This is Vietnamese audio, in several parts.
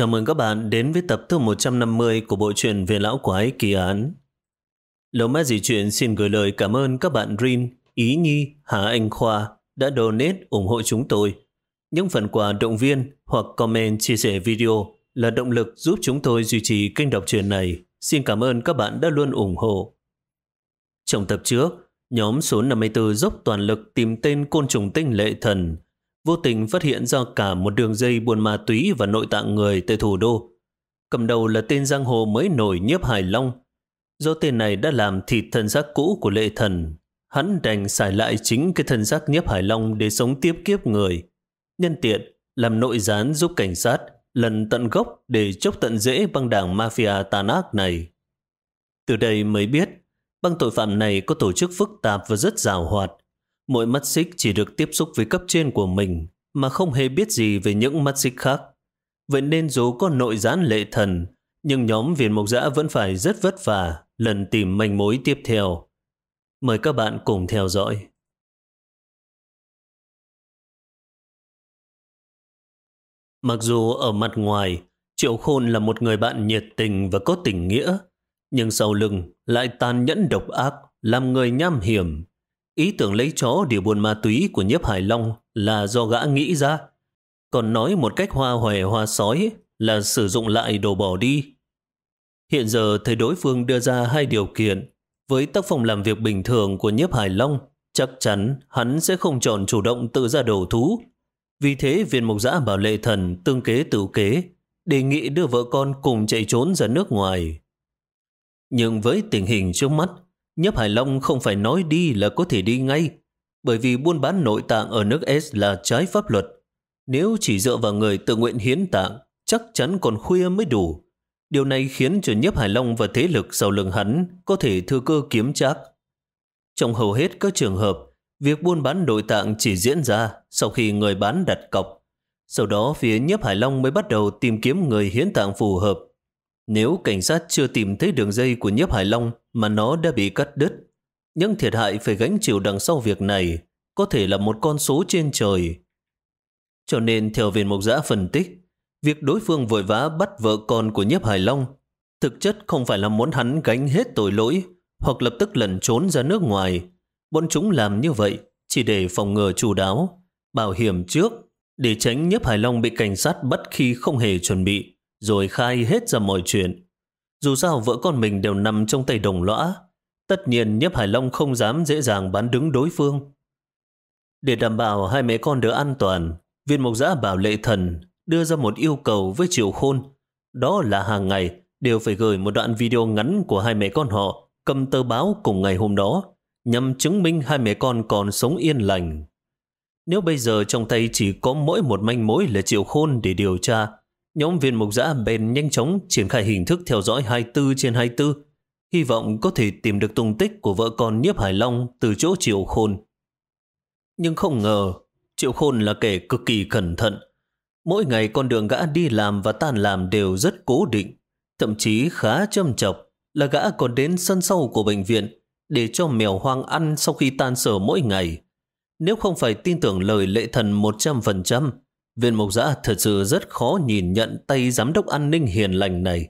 Chào mừng các bạn đến với tập thứ 150 của bộ truyện về lão quái kỳ án. Lâu mát gì chuyện xin gửi lời cảm ơn các bạn Rin, Ý Nhi, Hà Anh Khoa đã donate ủng hộ chúng tôi. Những phần quà động viên hoặc comment chia sẻ video là động lực giúp chúng tôi duy trì kênh đọc truyện này. Xin cảm ơn các bạn đã luôn ủng hộ. Trong tập trước, nhóm số 54 dốc toàn lực tìm tên côn trùng tinh lệ thần – vô tình phát hiện ra cả một đường dây buôn ma túy và nội tạng người tại thủ đô. Cầm đầu là tên giang hồ mới nổi nhiếp Hải Long. Do tên này đã làm thịt thân xác cũ của lệ thần, hắn đành xài lại chính cái thân xác nhiếp Hải Long để sống tiếp kiếp người. Nhân tiện, làm nội gián giúp cảnh sát lần tận gốc để chốc tận dễ băng đảng mafia tàn ác này. Từ đây mới biết, băng tội phạm này có tổ chức phức tạp và rất rào hoạt. Mỗi mắt xích chỉ được tiếp xúc với cấp trên của mình mà không hề biết gì về những mắt xích khác. Vậy nên dù có nội gián lệ thần, nhưng nhóm viên mộc giã vẫn phải rất vất vả lần tìm manh mối tiếp theo. Mời các bạn cùng theo dõi. Mặc dù ở mặt ngoài, Triệu Khôn là một người bạn nhiệt tình và có tình nghĩa, nhưng sau lưng lại tàn nhẫn độc ác, làm người nham hiểm, Ý tưởng lấy chó điều buôn ma túy của nhiếp Hải Long là do gã nghĩ ra. Còn nói một cách hoa hòe hoa sói là sử dụng lại đồ bỏ đi. Hiện giờ thấy đối phương đưa ra hai điều kiện. Với tác phong làm việc bình thường của nhiếp Hải Long, chắc chắn hắn sẽ không chọn chủ động tự ra đầu thú. Vì thế viên mục giã bảo lệ thần tương kế tự kế, đề nghị đưa vợ con cùng chạy trốn ra nước ngoài. Nhưng với tình hình trước mắt, Nhấp Hải Long không phải nói đi là có thể đi ngay, bởi vì buôn bán nội tạng ở nước S là trái pháp luật. Nếu chỉ dựa vào người tự nguyện hiến tạng, chắc chắn còn khuya mới đủ. Điều này khiến cho Nhấp Hải Long và thế lực sau lưng hắn có thể thừa cơ kiếm chắc. Trong hầu hết các trường hợp, việc buôn bán nội tạng chỉ diễn ra sau khi người bán đặt cọc. Sau đó phía Nhấp Hải Long mới bắt đầu tìm kiếm người hiến tạng phù hợp. Nếu cảnh sát chưa tìm thấy đường dây của Nhấp Hải Long mà nó đã bị cắt đứt, những thiệt hại phải gánh chịu đằng sau việc này có thể là một con số trên trời. Cho nên theo viên mục giã phân tích, việc đối phương vội vã bắt vợ con của Nhấp Hải Long thực chất không phải là muốn hắn gánh hết tội lỗi hoặc lập tức lẩn trốn ra nước ngoài. Bọn chúng làm như vậy chỉ để phòng ngừa chủ đáo, bảo hiểm trước để tránh Nhấp Hải Long bị cảnh sát bắt khi không hề chuẩn bị rồi khai hết ra mọi chuyện. Dù sao vợ con mình đều nằm trong tay đồng lõa, tất nhiên Nhấp Hải Long không dám dễ dàng bán đứng đối phương. Để đảm bảo hai mẹ con được an toàn, viên mộc giã bảo lệ thần đưa ra một yêu cầu với Triệu Khôn. Đó là hàng ngày đều phải gửi một đoạn video ngắn của hai mẹ con họ cầm tờ báo cùng ngày hôm đó nhằm chứng minh hai mẹ con còn sống yên lành. Nếu bây giờ trong tay chỉ có mỗi một manh mối là Triệu Khôn để điều tra, Nhóm viên mục giã bèn nhanh chóng triển khai hình thức theo dõi 24 trên 24, hy vọng có thể tìm được tung tích của vợ con Nhiếp Hải Long từ chỗ Triệu Khôn. Nhưng không ngờ, Triệu Khôn là kẻ cực kỳ cẩn thận. Mỗi ngày con đường gã đi làm và tan làm đều rất cố định, thậm chí khá châm chọc là gã còn đến sân sau của bệnh viện để cho mèo hoang ăn sau khi tan sở mỗi ngày. Nếu không phải tin tưởng lời lệ thần 100%, Viên mộc giã thật sự rất khó nhìn nhận tay giám đốc an ninh hiền lành này.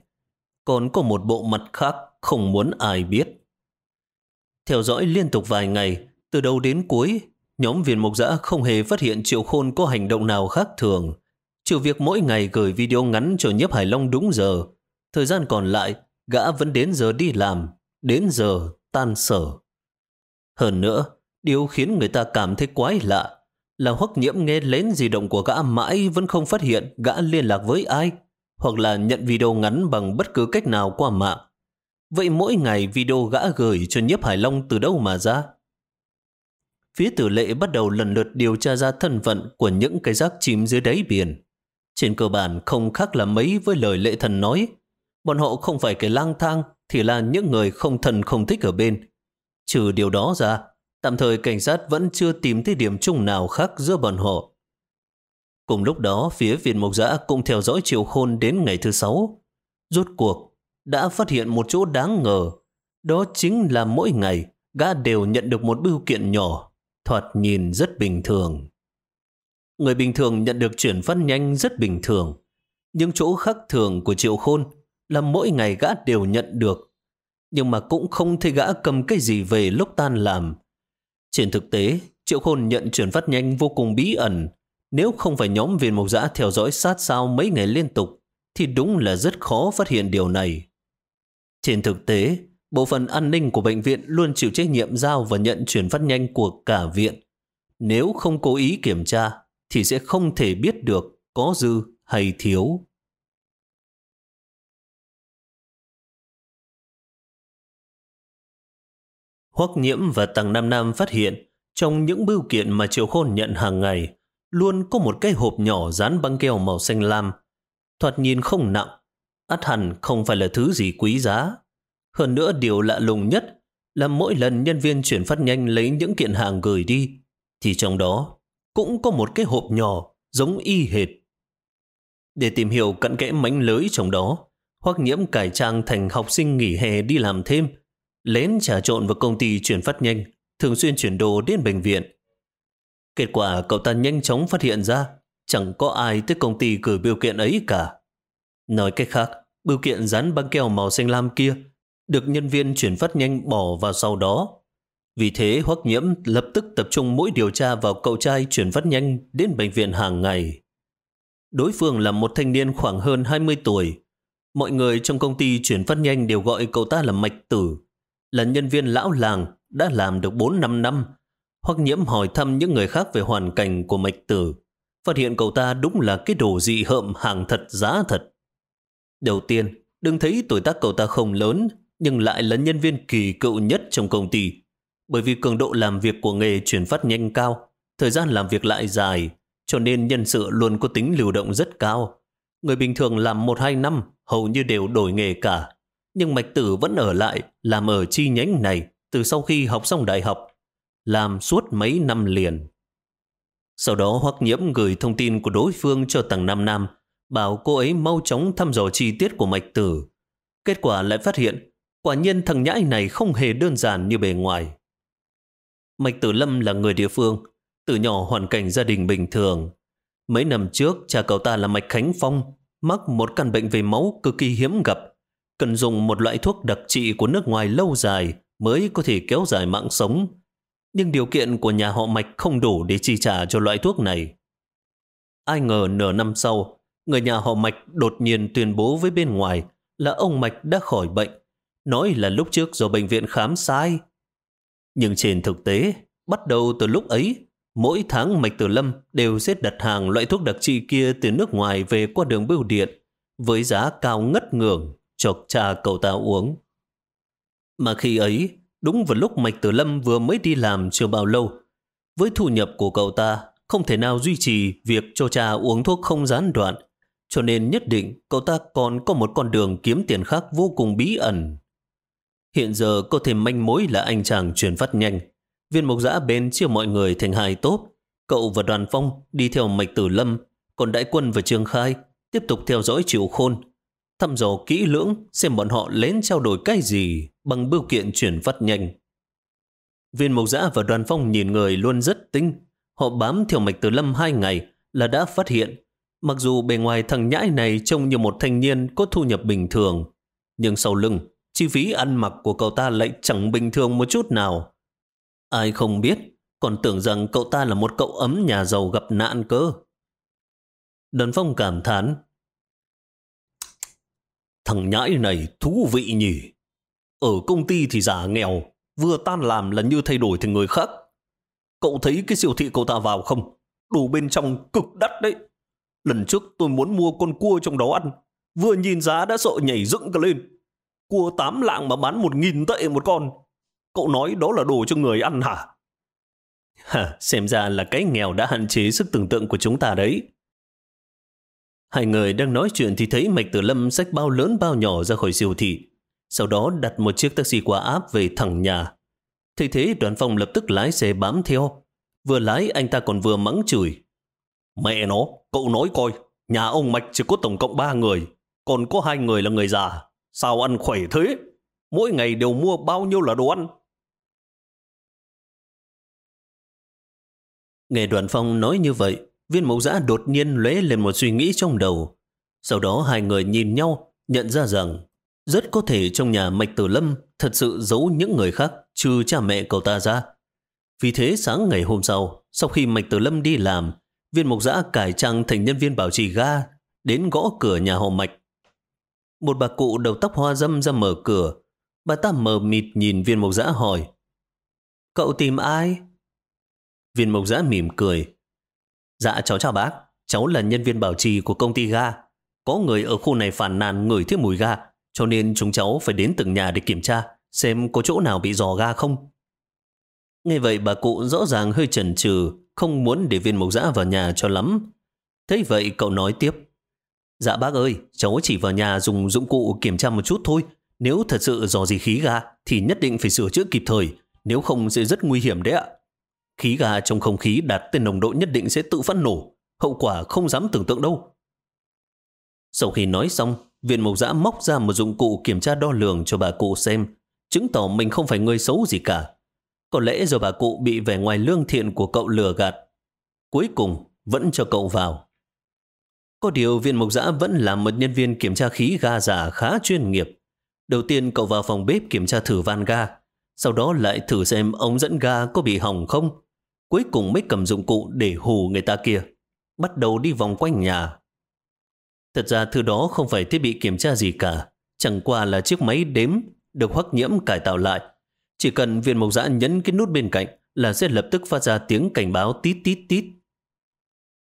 Còn có một bộ mặt khác không muốn ai biết. Theo dõi liên tục vài ngày, từ đầu đến cuối, nhóm viên mộc giã không hề phát hiện Triệu Khôn có hành động nào khác thường. Trừ việc mỗi ngày gửi video ngắn cho nhiếp Hải Long đúng giờ. Thời gian còn lại, gã vẫn đến giờ đi làm, đến giờ tan sở. Hơn nữa, điều khiến người ta cảm thấy quái lạ là hoắc nhiễm nghe lén di động của gã mãi vẫn không phát hiện gã liên lạc với ai, hoặc là nhận video ngắn bằng bất cứ cách nào qua mạng. Vậy mỗi ngày video gã gửi cho nhiếp Hải Long từ đâu mà ra? Phía tử lệ bắt đầu lần lượt điều tra ra thân phận của những cái rác chìm dưới đáy biển. Trên cơ bản không khác là mấy với lời lệ thần nói. Bọn họ không phải cái lang thang thì là những người không thần không thích ở bên. Trừ điều đó ra, Tạm thời cảnh sát vẫn chưa tìm thấy điểm chung nào khác giữa bọn họ. Cùng lúc đó, phía Việt mộc giã cũng theo dõi Triệu Khôn đến ngày thứ sáu. Rốt cuộc, đã phát hiện một chỗ đáng ngờ. Đó chính là mỗi ngày, gã đều nhận được một bưu kiện nhỏ, thoạt nhìn rất bình thường. Người bình thường nhận được chuyển phát nhanh rất bình thường. Nhưng chỗ khác thường của Triệu Khôn là mỗi ngày gã đều nhận được. Nhưng mà cũng không thấy gã cầm cái gì về lúc tan làm. Trên thực tế, Triệu Khôn nhận chuyển phát nhanh vô cùng bí ẩn. Nếu không phải nhóm viên mộc giã theo dõi sát sao mấy ngày liên tục, thì đúng là rất khó phát hiện điều này. Trên thực tế, bộ phận an ninh của bệnh viện luôn chịu trách nhiệm giao và nhận chuyển phát nhanh của cả viện. Nếu không cố ý kiểm tra, thì sẽ không thể biết được có dư hay thiếu. Hoắc Nhiễm và Tằng Nam Nam phát hiện trong những bưu kiện mà Triệu Khôn nhận hàng ngày luôn có một cái hộp nhỏ dán băng keo màu xanh lam. Thoạt nhìn không nặng, ắt hẳn không phải là thứ gì quý giá. Hơn nữa điều lạ lùng nhất là mỗi lần nhân viên chuyển phát nhanh lấy những kiện hàng gửi đi, thì trong đó cũng có một cái hộp nhỏ giống y hệt. Để tìm hiểu cặn kẽ mánh lưới trong đó, Hoắc Nhiễm cải trang thành học sinh nghỉ hè đi làm thêm, lén trà trộn vào công ty chuyển phát nhanh, thường xuyên chuyển đồ đến bệnh viện. Kết quả cậu ta nhanh chóng phát hiện ra chẳng có ai tới công ty gửi biểu kiện ấy cả. Nói cách khác, biểu kiện dán băng keo màu xanh lam kia được nhân viên chuyển phát nhanh bỏ vào sau đó. Vì thế Hoắc Nhiễm lập tức tập trung mỗi điều tra vào cậu trai chuyển phát nhanh đến bệnh viện hàng ngày. Đối phương là một thanh niên khoảng hơn 20 tuổi. Mọi người trong công ty chuyển phát nhanh đều gọi cậu ta là Mạch Tử, là nhân viên lão làng đã làm được 4-5 năm. Hoắc Nhiễm hỏi thăm những người khác về hoàn cảnh của Mạch Tử, phát hiện cậu ta đúng là cái đồ dị hợm hàng thật giá thật. Đầu tiên, đừng thấy tuổi tác cậu ta không lớn, nhưng lại là nhân viên kỳ cựu nhất trong công ty. Bởi vì cường độ làm việc của nghề chuyển phát nhanh cao, thời gian làm việc lại dài, cho nên nhân sự luôn có tính lưu động rất cao. Người bình thường làm 1-2 năm hầu như đều đổi nghề cả. Nhưng Mạch Tử vẫn ở lại làm ở chi nhánh này từ sau khi học xong đại học, làm suốt mấy năm liền. Sau đó Hoắc Nhiễm gửi thông tin của đối phương cho Tầng Nam Nam, bảo cô ấy mau chóng thăm dò chi tiết của Mạch Tử. Kết quả lại phát hiện Quả nhiên thằng nhãi này không hề đơn giản như bề ngoài. Mạch Tử Lâm là người địa phương, từ nhỏ hoàn cảnh gia đình bình thường. Mấy năm trước, cha cậu ta là Mạch Khánh Phong, mắc một căn bệnh về máu cực kỳ hiếm gặp, cần dùng một loại thuốc đặc trị của nước ngoài lâu dài mới có thể kéo dài mạng sống. Nhưng điều kiện của nhà họ Mạch không đủ để chi trả cho loại thuốc này. Ai ngờ nửa năm sau, người nhà họ Mạch đột nhiên tuyên bố với bên ngoài là ông Mạch đã khỏi bệnh nói là lúc trước do bệnh viện khám sai. Nhưng trên thực tế, bắt đầu từ lúc ấy, mỗi tháng Mạch Tử Lâm đều sẽ đặt hàng loại thuốc đặc trị kia từ nước ngoài về qua đường bưu điện với giá cao ngất ngường cho cha cậu ta uống. Mà khi ấy, đúng vào lúc Mạch Tử Lâm vừa mới đi làm chưa bao lâu, với thu nhập của cậu ta không thể nào duy trì việc cho cha uống thuốc không gián đoạn, cho nên nhất định cậu ta còn có một con đường kiếm tiền khác vô cùng bí ẩn. Hiện giờ có thêm manh mối là anh chàng chuyển phát nhanh. Viên mộc giã bên chia mọi người thành hai tốt. Cậu và đoàn phong đi theo mạch tử lâm, còn đại quân và trương khai tiếp tục theo dõi triệu khôn. Thăm dò kỹ lưỡng xem bọn họ lén trao đổi cái gì bằng bưu kiện chuyển phát nhanh. Viên mộc giã và đoàn phong nhìn người luôn rất tinh. Họ bám theo mạch từ lâm hai ngày là đã phát hiện Mặc dù bề ngoài thằng nhãi này trông như một thanh niên có thu nhập bình thường, nhưng sau lưng chi phí ăn mặc của cậu ta lại chẳng bình thường một chút nào. Ai không biết, còn tưởng rằng cậu ta là một cậu ấm nhà giàu gặp nạn cơ. đoàn Phong cảm thán. Thằng nhãi này thú vị nhỉ. Ở công ty thì giả nghèo, vừa tan làm là như thay đổi thành người khác. Cậu thấy cái siêu thị cậu ta vào không? Đồ bên trong cực đắt đấy. Lần trước tôi muốn mua con cua trong đó ăn. Vừa nhìn giá đã sợ nhảy dựng cả lên. Cua tám lạng mà bán một nghìn tệ một con. Cậu nói đó là đồ cho người ăn hả? Hả, xem ra là cái nghèo đã hạn chế sức tưởng tượng của chúng ta đấy. Hai người đang nói chuyện thì thấy Mạch Tử Lâm xách bao lớn bao nhỏ ra khỏi siêu thị. Sau đó đặt một chiếc taxi qua áp về thẳng nhà. Thế thế đoàn phòng lập tức lái xe bám theo. Vừa lái anh ta còn vừa mắng chửi. Mẹ nó, cậu nói coi, nhà ông Mạch chỉ có tổng cộng ba người, còn có hai người là người già. Sao ăn khỏe thế? Mỗi ngày đều mua bao nhiêu là đồ ăn? Nghe đoàn phong nói như vậy, viên mẫu giã đột nhiên lóe lên một suy nghĩ trong đầu. Sau đó hai người nhìn nhau, nhận ra rằng rất có thể trong nhà Mạch Tử Lâm thật sự giấu những người khác trừ cha mẹ cậu ta ra. Vì thế sáng ngày hôm sau, sau khi Mạch Tử Lâm đi làm, viên mộc giã cải trang thành nhân viên bảo trì ga, đến gõ cửa nhà họ Mạch. Một bà cụ đầu tóc hoa dâm ra mở cửa. Bà ta mờ mịt nhìn viên mộc giã hỏi. Cậu tìm ai? Viên mộc giã mỉm cười. Dạ cháu chào bác, cháu là nhân viên bảo trì của công ty ga. Có người ở khu này phản nàn ngửi thấy mùi ga, cho nên chúng cháu phải đến từng nhà để kiểm tra, xem có chỗ nào bị dò ga không. Nghe vậy bà cụ rõ ràng hơi chần chừ, không muốn để viên mộc dã vào nhà cho lắm. Thế vậy cậu nói tiếp. Dạ bác ơi, cháu chỉ vào nhà dùng dụng cụ kiểm tra một chút thôi. Nếu thật sự dò gì khí ga thì nhất định phải sửa chữa kịp thời, nếu không sẽ rất nguy hiểm đấy ạ. Khí ga trong không khí đạt tới nồng độ nhất định sẽ tự phát nổ, hậu quả không dám tưởng tượng đâu. Sau khi nói xong, viện mộc giã móc ra một dụng cụ kiểm tra đo lường cho bà cụ xem, chứng tỏ mình không phải người xấu gì cả. Có lẽ do bà cụ bị vẻ ngoài lương thiện của cậu lừa gạt. Cuối cùng, vẫn cho cậu vào. Có điều viên mộc giã vẫn là một nhân viên kiểm tra khí ga giả khá chuyên nghiệp. Đầu tiên cậu vào phòng bếp kiểm tra thử van ga, sau đó lại thử xem ống dẫn ga có bị hỏng không. Cuối cùng mới cầm dụng cụ để hù người ta kia. Bắt đầu đi vòng quanh nhà. Thật ra thứ đó không phải thiết bị kiểm tra gì cả, chẳng qua là chiếc máy đếm được hoắc nhiễm cải tạo lại. Chỉ cần viên mộc dã nhấn cái nút bên cạnh là sẽ lập tức phát ra tiếng cảnh báo tít tít tít.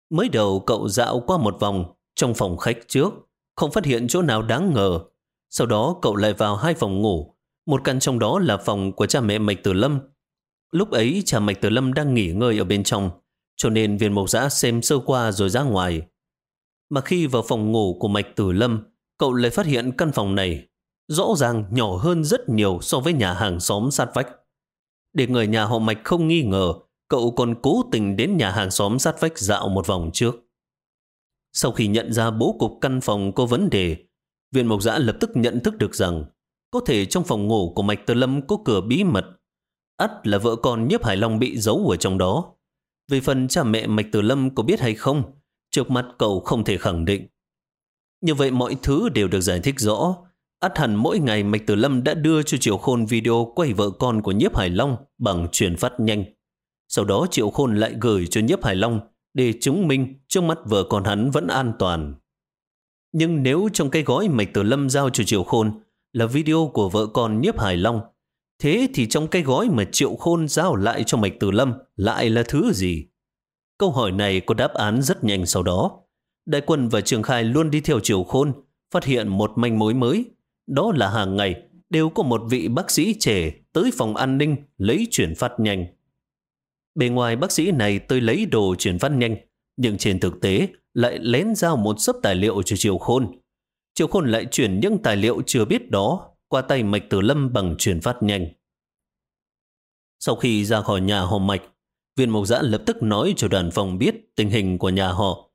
Mới đầu cậu dạo qua một vòng trong phòng khách trước, không phát hiện chỗ nào đáng ngờ. Sau đó cậu lại vào hai phòng ngủ, một căn trong đó là phòng của cha mẹ Mạch Tử Lâm. Lúc ấy trà Mạch Tử Lâm đang nghỉ ngơi ở bên trong, cho nên viên mộc giã xem sơ qua rồi ra ngoài. Mà khi vào phòng ngủ của Mạch Tử Lâm, cậu lại phát hiện căn phòng này rõ ràng nhỏ hơn rất nhiều so với nhà hàng xóm sát vách. Để người nhà họ Mạch không nghi ngờ, cậu còn cố tình đến nhà hàng xóm sát vách dạo một vòng trước. Sau khi nhận ra bố cục căn phòng có vấn đề, viên mộc giã lập tức nhận thức được rằng có thể trong phòng ngủ của Mạch Tử Lâm có cửa bí mật ắt là vợ con nhiếp Hải Long bị giấu ở trong đó. Về phần cha mẹ Mạch Tử Lâm có biết hay không, trước mắt cậu không thể khẳng định. Như vậy mọi thứ đều được giải thích rõ, Át hẳn mỗi ngày Mạch Tử Lâm đã đưa cho Triệu Khôn video quay vợ con của Nhiếp Hải Long bằng truyền phát nhanh. Sau đó Triệu Khôn lại gửi cho Nhiếp Hải Long để chứng minh trước mắt vợ con hắn vẫn an toàn. Nhưng nếu trong cái gói Mạch Tử Lâm giao cho Triệu Khôn là video của vợ con Nhiếp Hải Long, thế thì trong cái gói mà Triệu Khôn giao lại cho Mạch Tử Lâm lại là thứ gì? Câu hỏi này có đáp án rất nhanh sau đó. Đại quân và Trường Khai luôn đi theo Triệu Khôn, phát hiện một manh mối mới đó là hàng ngày đều có một vị bác sĩ trẻ tới phòng an ninh lấy chuyển phát nhanh. Bề ngoài bác sĩ này tới lấy đồ chuyển phát nhanh, nhưng trên thực tế lại lén giao một sấp tài liệu cho Triều Khôn. Triều Khôn lại chuyển những tài liệu chưa biết đó qua tay Mạch Tử Lâm bằng chuyển phát nhanh. Sau khi ra khỏi nhà họ Mạch, viên mộc giã lập tức nói cho đoàn phòng biết tình hình của nhà họ.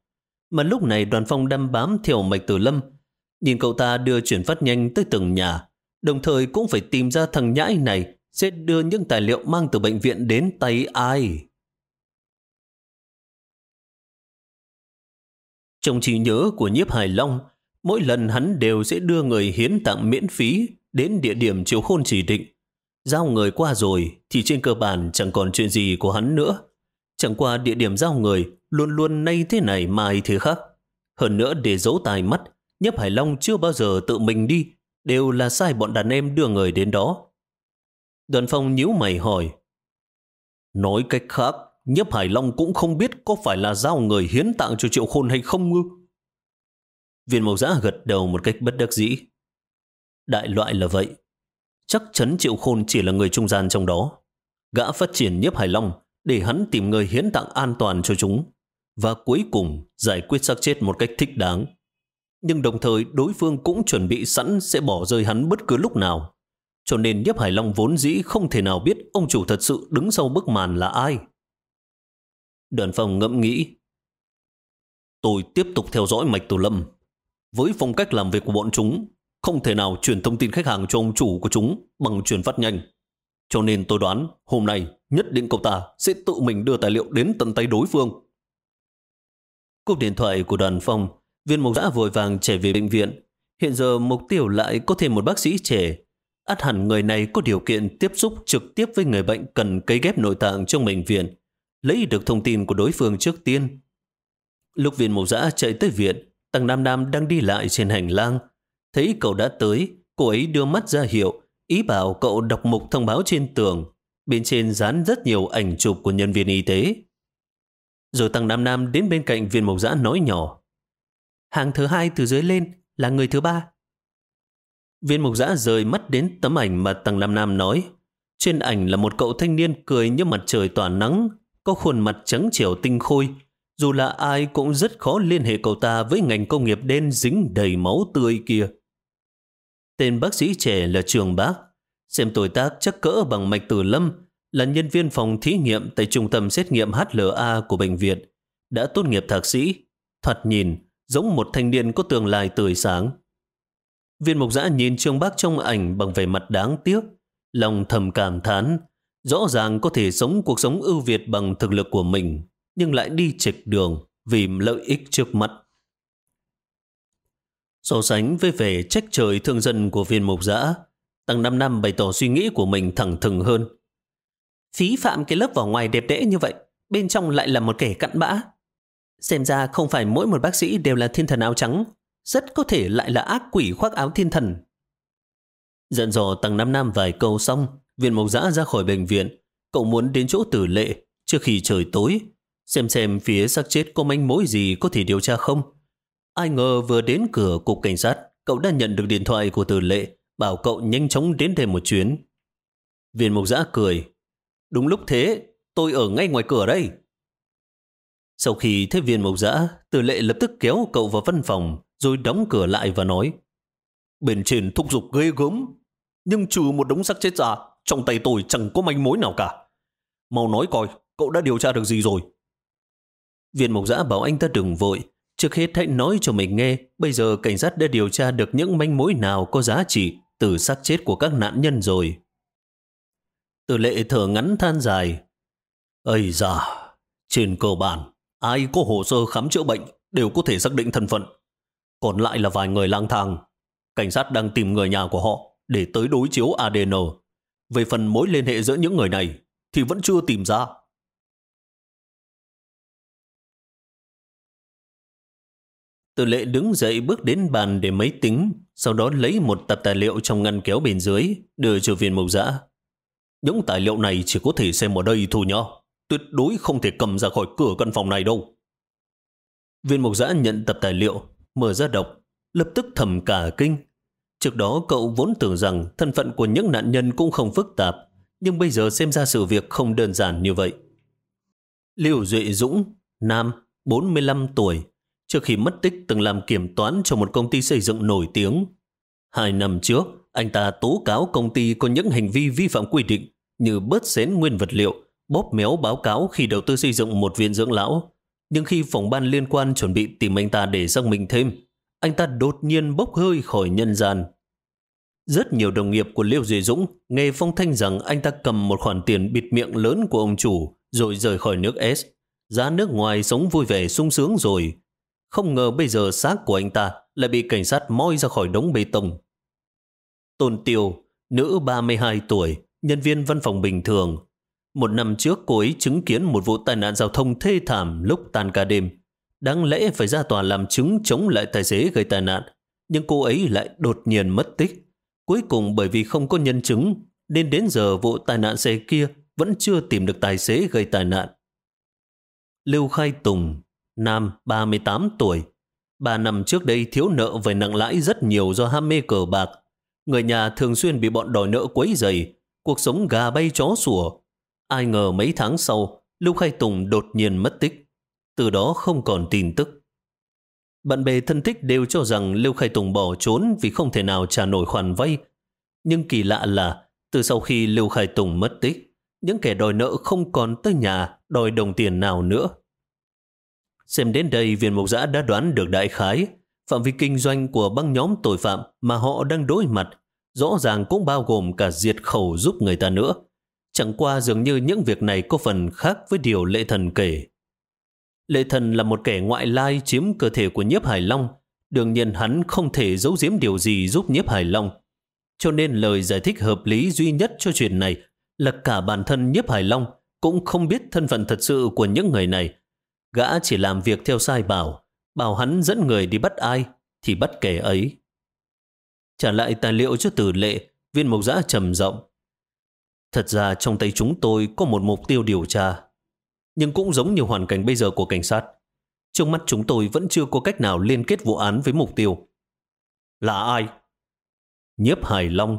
Mà lúc này đoàn phong đâm bám theo Mạch Tử Lâm Nhìn cậu ta đưa chuyển phát nhanh tới từng nhà, đồng thời cũng phải tìm ra thằng nhãi này sẽ đưa những tài liệu mang từ bệnh viện đến tay ai. Trong trí nhớ của nhiếp Hải Long, mỗi lần hắn đều sẽ đưa người hiến tặng miễn phí đến địa điểm chiếu khôn chỉ định. Giao người qua rồi thì trên cơ bản chẳng còn chuyện gì của hắn nữa. Chẳng qua địa điểm giao người luôn luôn nay thế này mai thế khác. Hơn nữa để giấu tài mắt, Nhấp Hải Long chưa bao giờ tự mình đi, đều là sai bọn đàn em đưa người đến đó. Đoàn phong nhíu mày hỏi. Nói cách khác, Nhấp Hải Long cũng không biết có phải là giao người hiến tặng cho triệu khôn hay không ngư. Viên mộc giã gật đầu một cách bất đắc dĩ. Đại loại là vậy. Chắc chắn triệu khôn chỉ là người trung gian trong đó. Gã phát triển Nhấp Hải Long để hắn tìm người hiến tặng an toàn cho chúng và cuối cùng giải quyết xác chết một cách thích đáng nhưng đồng thời đối phương cũng chuẩn bị sẵn sẽ bỏ rơi hắn bất cứ lúc nào. Cho nên Nhếp Hải Long vốn dĩ không thể nào biết ông chủ thật sự đứng sau bức màn là ai. Đoàn phòng ngẫm nghĩ. Tôi tiếp tục theo dõi mạch tổ lâm. Với phong cách làm việc của bọn chúng, không thể nào truyền thông tin khách hàng cho ông chủ của chúng bằng truyền phát nhanh. Cho nên tôi đoán hôm nay nhất định cậu ta sẽ tự mình đưa tài liệu đến tận tay đối phương. Cúp điện thoại của đoàn phong Viên mục giã vội vàng chạy về bệnh viện. Hiện giờ mục tiêu lại có thêm một bác sĩ trẻ. ắt hẳn người này có điều kiện tiếp xúc trực tiếp với người bệnh cần cấy ghép nội tạng trong bệnh viện, lấy được thông tin của đối phương trước tiên. Lúc viên mục giã chạy tới viện, Tăng Nam Nam đang đi lại trên hành lang. Thấy cậu đã tới, cô ấy đưa mắt ra hiệu, ý bảo cậu đọc mục thông báo trên tường. Bên trên dán rất nhiều ảnh chụp của nhân viên y tế. Rồi Tăng Nam Nam đến bên cạnh viên mộc giã nói nhỏ. Hàng thứ hai từ dưới lên là người thứ ba. Viên mục giã rời mắt đến tấm ảnh mà Tăng Nam Nam nói. Trên ảnh là một cậu thanh niên cười như mặt trời tỏa nắng, có khuôn mặt trắng trẻo tinh khôi. Dù là ai cũng rất khó liên hệ cậu ta với ngành công nghiệp đen dính đầy máu tươi kia. Tên bác sĩ trẻ là Trường Bác, xem tuổi tác chắc cỡ bằng mạch tử lâm, là nhân viên phòng thí nghiệm tại trung tâm xét nghiệm HLA của bệnh viện, đã tốt nghiệp thạc sĩ, thoạt nhìn giống một thanh niên có tương lai tươi sáng. Viên mục giã nhìn Trương Bác trong ảnh bằng vẻ mặt đáng tiếc, lòng thầm cảm thán, rõ ràng có thể sống cuộc sống ưu việt bằng thực lực của mình, nhưng lại đi trịch đường vì lợi ích trước mắt. So sánh với vẻ trách trời thương dân của viên mục giã, Tăng 5 năm bày tỏ suy nghĩ của mình thẳng thừng hơn. Phí phạm cái lớp vỏ ngoài đẹp đẽ như vậy, bên trong lại là một kẻ cặn bã. Xem ra không phải mỗi một bác sĩ đều là thiên thần áo trắng, rất có thể lại là ác quỷ khoác áo thiên thần. Dặn dò Tăng 5 năm vài câu xong, viên mộc giã ra khỏi bệnh viện. Cậu muốn đến chỗ tử lệ trước khi trời tối, xem xem phía xác chết có manh mối gì có thể điều tra không. Ai ngờ vừa đến cửa cục cảnh sát, cậu đã nhận được điện thoại của tử lệ, bảo cậu nhanh chóng đến thêm một chuyến. Viên mục giã cười. Đúng lúc thế, tôi ở ngay ngoài cửa đây. Sau khi thấy viên mục giã, tử lệ lập tức kéo cậu vào văn phòng, rồi đóng cửa lại và nói. Bên trên thúc giục ghê gớm, nhưng trừ một đống xác chết ra, trong tay tôi chẳng có manh mối nào cả. Mau nói coi, cậu đã điều tra được gì rồi? Viên mục giã bảo anh ta đừng vội, Trước hết hãy nói cho mình nghe, bây giờ cảnh sát đã điều tra được những manh mối nào có giá trị từ xác chết của các nạn nhân rồi. Từ lệ thở ngắn than dài. Ây da, trên cơ bản, ai có hồ sơ khám chữa bệnh đều có thể xác định thân phận. Còn lại là vài người lang thang. Cảnh sát đang tìm người nhà của họ để tới đối chiếu ADN. Về phần mối liên hệ giữa những người này thì vẫn chưa tìm ra. Từ lệ đứng dậy bước đến bàn để máy tính, sau đó lấy một tập tài liệu trong ngăn kéo bên dưới, đưa cho viên mộc giã. Những tài liệu này chỉ có thể xem ở đây thôi nhá. Tuyệt đối không thể cầm ra khỏi cửa căn phòng này đâu. Viên mộc giã nhận tập tài liệu, mở ra đọc, lập tức thầm cả kinh. Trước đó cậu vốn tưởng rằng thân phận của những nạn nhân cũng không phức tạp, nhưng bây giờ xem ra sự việc không đơn giản như vậy. Liêu Duệ Dũng, nam, 45 tuổi, Trước khi mất tích từng làm kiểm toán cho một công ty xây dựng nổi tiếng. Hai năm trước, anh ta tố cáo công ty có những hành vi vi phạm quy định như bớt xén nguyên vật liệu, bóp méo báo cáo khi đầu tư xây dựng một viện dưỡng lão. Nhưng khi phòng ban liên quan chuẩn bị tìm anh ta để xác minh thêm, anh ta đột nhiên bốc hơi khỏi nhân gian. Rất nhiều đồng nghiệp của Liêu Duy Dũng nghe phong thanh rằng anh ta cầm một khoản tiền bịt miệng lớn của ông chủ rồi rời khỏi nước S. Ra nước ngoài sống vui vẻ sung sướng rồi, không ngờ bây giờ xác của anh ta lại bị cảnh sát moi ra khỏi đống bê tông. Tôn Tiêu, nữ 32 tuổi, nhân viên văn phòng bình thường. Một năm trước cô ấy chứng kiến một vụ tai nạn giao thông thê thảm lúc tan ca đêm. Đáng lẽ phải ra tòa làm chứng chống lại tài xế gây tai nạn, nhưng cô ấy lại đột nhiên mất tích. Cuối cùng bởi vì không có nhân chứng, nên đến giờ vụ tai nạn xe kia vẫn chưa tìm được tài xế gây tai nạn. Lưu Khai Tùng, nam 38 tuổi. Ba năm trước đây thiếu nợ về nặng lãi rất nhiều do ham mê cờ bạc. Người nhà thường xuyên bị bọn đòi nợ quấy dày, cuộc sống gà bay chó sủa. Ai ngờ mấy tháng sau, Lưu Khai Tùng đột nhiên mất tích. Từ đó không còn tin tức. Bạn bè thân thích đều cho rằng Lưu Khai Tùng bỏ trốn vì không thể nào trả nổi khoản vay. Nhưng kỳ lạ là, từ sau khi Lưu Khai Tùng mất tích, những kẻ đòi nợ không còn tới nhà đòi đồng tiền nào nữa. Xem đến đây viên mục giã đã đoán được đại khái, phạm vi kinh doanh của băng nhóm tội phạm mà họ đang đối mặt, rõ ràng cũng bao gồm cả diệt khẩu giúp người ta nữa. Chẳng qua dường như những việc này có phần khác với điều lệ thần kể. Lệ thần là một kẻ ngoại lai chiếm cơ thể của nhiếp hải long. Đương nhiên hắn không thể giấu giếm điều gì giúp nhiếp hải long. Cho nên lời giải thích hợp lý duy nhất cho chuyện này là cả bản thân nhiếp hải long cũng không biết thân phận thật sự của những người này. Gã chỉ làm việc theo sai bảo, bảo hắn dẫn người đi bắt ai thì bắt kẻ ấy. Trả lại tài liệu cho tử lệ, viên mộc giã trầm rộng. Thật ra trong tay chúng tôi có một mục tiêu điều tra, nhưng cũng giống như hoàn cảnh bây giờ của cảnh sát. Trong mắt chúng tôi vẫn chưa có cách nào liên kết vụ án với mục tiêu. Là ai? Nhiếp Hải Long.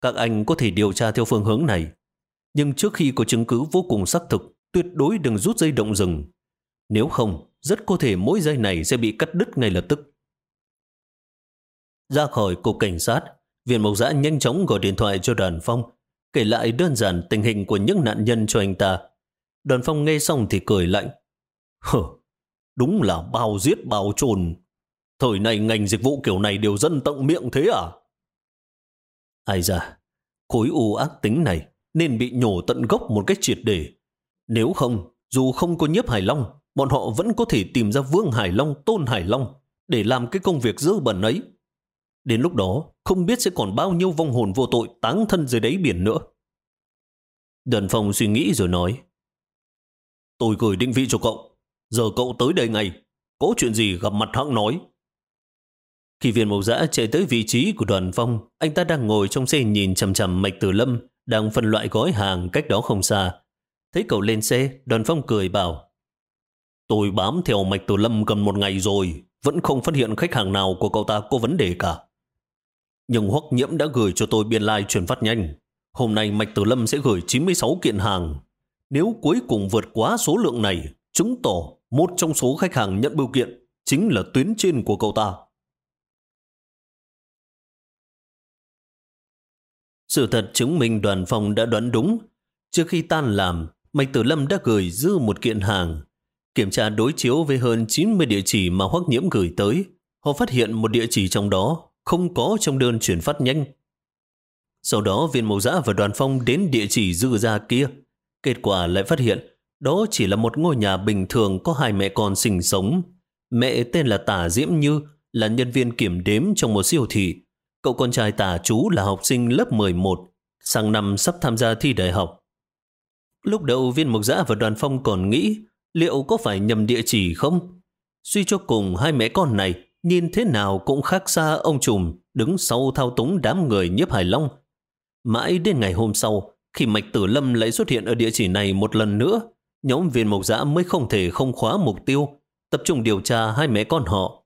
Các anh có thể điều tra theo phương hướng này. Nhưng trước khi có chứng cứ vô cùng xác thực, tuyệt đối đừng rút dây động rừng. Nếu không, rất có thể mỗi dây này sẽ bị cắt đứt ngay lập tức. Ra khỏi cục cảnh sát, viện mộc giã nhanh chóng gọi điện thoại cho đoàn phong, kể lại đơn giản tình hình của những nạn nhân cho anh ta. Đoàn phong nghe xong thì cười lạnh. Hờ, đúng là bao giết bao trồn. Thời này ngành dịch vụ kiểu này đều dân tận miệng thế à? Ai ra, khối u ác tính này nên bị nhổ tận gốc một cách triệt để. Nếu không, dù không có nhiếp Hải Long, bọn họ vẫn có thể tìm ra Vương Hải Long, Tôn Hải Long để làm cái công việc dơ bẩn ấy. Đến lúc đó, không biết sẽ còn bao nhiêu vong hồn vô tội táng thân dưới đáy biển nữa. Đần Phong suy nghĩ rồi nói, Tôi gửi định vị cho cậu. Giờ cậu tới đây ngay. Có chuyện gì gặp mặt hãng nói. Khi viên mộc giã chạy tới vị trí của đoàn phong, anh ta đang ngồi trong xe nhìn chằm chằm mạch tử lâm, đang phân loại gói hàng cách đó không xa. Thấy cậu lên xe, đoàn phong cười bảo, Tôi bám theo mạch tử lâm gần một ngày rồi, vẫn không phát hiện khách hàng nào của cậu ta có vấn đề cả. Nhưng Hoắc Nhiễm đã gửi cho tôi biên lai like chuyển phát nhanh. Hôm nay Mạch Tử Lâm sẽ gửi 96 kiện hàng. Nếu cuối cùng vượt quá số lượng này, chứng tỏ một trong số khách hàng nhận bưu kiện chính là tuyến trên của cậu ta. Sự thật chứng minh đoàn phòng đã đoán đúng. Trước khi tan làm, Mạch Tử Lâm đã gửi dư một kiện hàng. Kiểm tra đối chiếu với hơn 90 địa chỉ mà Hoắc Nhiễm gửi tới, họ phát hiện một địa chỉ trong đó không có trong đơn chuyển phát nhanh. Sau đó viên mẫu giã và đoàn phong đến địa chỉ dư ra kia. Kết quả lại phát hiện đó chỉ là một ngôi nhà bình thường có hai mẹ con sinh sống. Mẹ tên là Tả Diễm Như, là nhân viên kiểm đếm trong một siêu thị. Cậu con trai Tả chú là học sinh lớp 11, sang năm sắp tham gia thi đại học. Lúc đầu viên mộc giã và đoàn phong còn nghĩ liệu có phải nhầm địa chỉ không? Suy cho cùng hai mẹ con này nhìn thế nào cũng khác xa ông trùm đứng sau thao túng đám người nhiếp hải long. Mãi đến ngày hôm sau, khi Mạch Tử Lâm lại xuất hiện ở địa chỉ này một lần nữa, nhóm viên mộc giã mới không thể không khóa mục tiêu, tập trung điều tra hai mẹ con họ.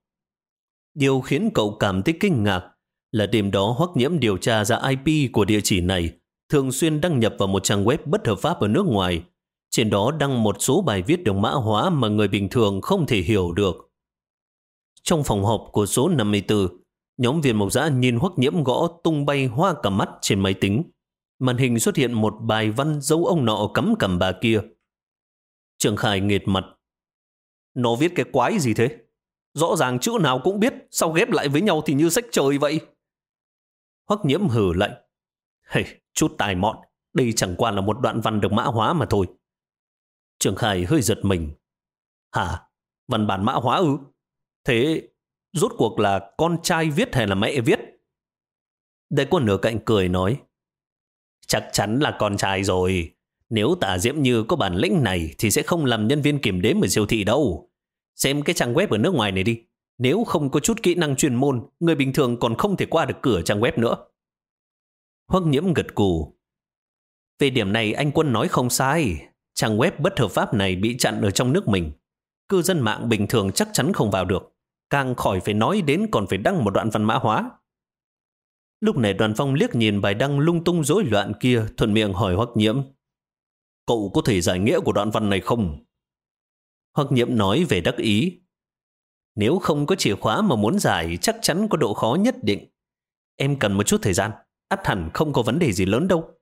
Điều khiến cậu cảm thấy kinh ngạc là đêm đó hoắc nhiễm điều tra ra IP của địa chỉ này, thường xuyên đăng nhập vào một trang web bất hợp pháp ở nước ngoài. Trên đó đăng một số bài viết được mã hóa mà người bình thường không thể hiểu được. Trong phòng họp của số 54, nhóm viên mộc giã nhìn hoắc nhiễm gõ tung bay hoa cả mắt trên máy tính. Màn hình xuất hiện một bài văn dấu ông nọ cắm cầm bà kia. Trường Khải nghệt mặt. Nó viết cái quái gì thế? Rõ ràng chữ nào cũng biết, sao ghép lại với nhau thì như sách trời vậy? Hoắc nhiễm hử lạnh. Hey, chút tài mọn, đây chẳng qua là một đoạn văn được mã hóa mà thôi. Trường Khải hơi giật mình. Hả? Văn bản mã hóa ư? Thế rốt cuộc là con trai viết hay là mẹ viết? Đại quân ở cạnh cười nói. Chắc chắn là con trai rồi. Nếu tả Diễm Như có bản lĩnh này thì sẽ không làm nhân viên kiểm đếm ở siêu thị đâu. Xem cái trang web ở nước ngoài này đi. Nếu không có chút kỹ năng chuyên môn, người bình thường còn không thể qua được cửa trang web nữa. Hoắc nhiễm gật cù. Về điểm này anh Quân nói không sai. Trang web bất hợp pháp này bị chặn ở trong nước mình. Cư dân mạng bình thường chắc chắn không vào được. Càng khỏi phải nói đến còn phải đăng một đoạn văn mã hóa. Lúc này đoàn phong liếc nhìn bài đăng lung tung rối loạn kia, thuận miệng hỏi Hoắc Nhiễm. Cậu có thể giải nghĩa của đoạn văn này không? Hoắc Nhiễm nói về đắc ý. Nếu không có chìa khóa mà muốn giải, chắc chắn có độ khó nhất định. Em cần một chút thời gian, ắt hẳn không có vấn đề gì lớn đâu.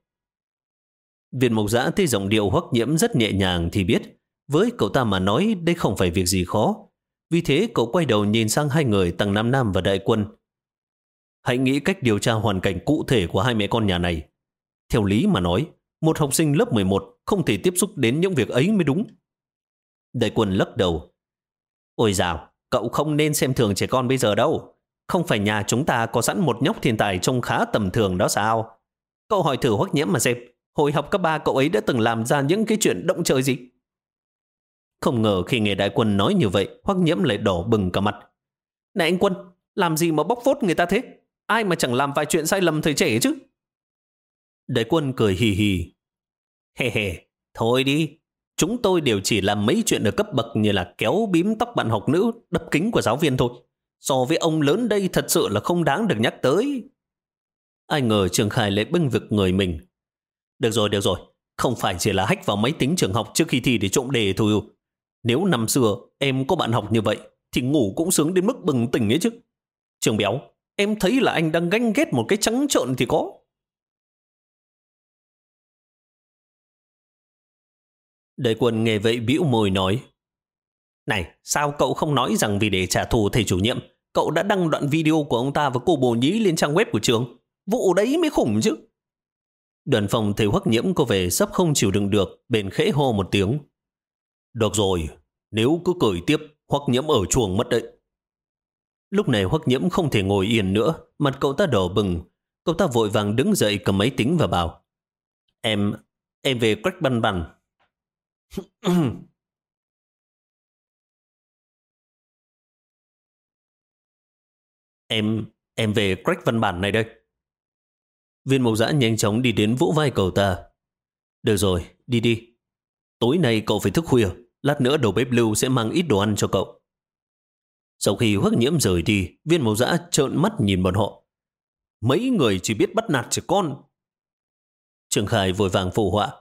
Viên mộc giã thấy giọng điệu Hoắc Nhiễm rất nhẹ nhàng thì biết, với cậu ta mà nói đây không phải việc gì khó. Vì thế cậu quay đầu nhìn sang hai người Tăng Nam Nam và Đại Quân, Hãy nghĩ cách điều tra hoàn cảnh cụ thể của hai mẹ con nhà này. Theo lý mà nói, một học sinh lớp 11 không thể tiếp xúc đến những việc ấy mới đúng. Đại quân lắc đầu. Ôi dào, cậu không nên xem thường trẻ con bây giờ đâu. Không phải nhà chúng ta có sẵn một nhóc thiên tài trông khá tầm thường đó sao? Cậu hỏi thử hoắc nhiễm mà xem, hồi học cấp ba cậu ấy đã từng làm ra những cái chuyện động trời gì? Không ngờ khi nghe đại quân nói như vậy, hoắc nhiễm lại đỏ bừng cả mặt. Này anh quân, làm gì mà bóc phốt người ta thế? Ai mà chẳng làm vài chuyện sai lầm thời trẻ chứ? Đại quân cười hì hì. Hề hề, thôi đi. Chúng tôi đều chỉ làm mấy chuyện ở cấp bậc như là kéo bím tóc bạn học nữ, đập kính của giáo viên thôi. So với ông lớn đây thật sự là không đáng được nhắc tới. Ai ngờ Trường Khải lại bưng vực người mình. Được rồi, được rồi. Không phải chỉ là hách vào máy tính trường học trước khi thi để trộm đề thôi. Nếu năm xưa em có bạn học như vậy, thì ngủ cũng sướng đến mức bừng tỉnh ấy chứ. Trường Béo, em thấy là anh đang ganh ghét một cái trắng trợn thì có. Đại quân nghe vậy bĩu môi nói. Này, sao cậu không nói rằng vì để trả thù thầy chủ nhiệm, cậu đã đăng đoạn video của ông ta và cô bồ nhí lên trang web của trường? Vụ đấy mới khủng chứ. Đoàn phòng thấy hoắc nhiễm có vẻ sắp không chịu đựng được, bền khẽ hô một tiếng. Được rồi, nếu cứ cười tiếp, hoắc nhiễm ở chuồng mất đấy. Lúc này hoắc nhiễm không thể ngồi yên nữa, mặt cậu ta đỏ bừng. Cậu ta vội vàng đứng dậy cầm máy tính và bảo. Em, em về crack băn băn. em, em về crack văn bản này đây. Viên mộc giã nhanh chóng đi đến vỗ vai cậu ta. Được rồi, đi đi. Tối nay cậu phải thức khuya. Lát nữa đầu bếp lưu sẽ mang ít đồ ăn cho cậu. Sau khi hoắc nhiễm rời đi, viên mộc giã trợn mắt nhìn bọn họ. Mấy người chỉ biết bắt nạt trẻ con. Trường Khải vội vàng phụ họa.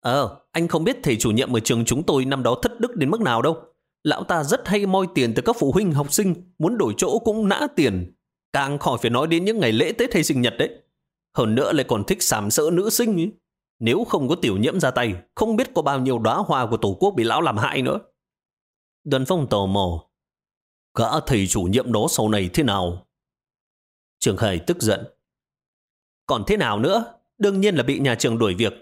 Ờ, anh không biết thầy chủ nhiệm ở trường chúng tôi năm đó thất đức đến mức nào đâu. Lão ta rất hay moi tiền từ các phụ huynh học sinh, muốn đổi chỗ cũng nã tiền. Càng khỏi phải nói đến những ngày lễ Tết hay sinh nhật đấy. Hơn nữa lại còn thích sàm sỡ nữ sinh ấy. Nếu không có tiểu nhiễm ra tay, không biết có bao nhiêu đóa hoa của tổ quốc bị lão làm hại nữa. Đoàn phong tò mò. Gã thầy chủ nhiệm đó sau này thế nào? Trường Khải tức giận. Còn thế nào nữa? Đương nhiên là bị nhà trường đuổi việc.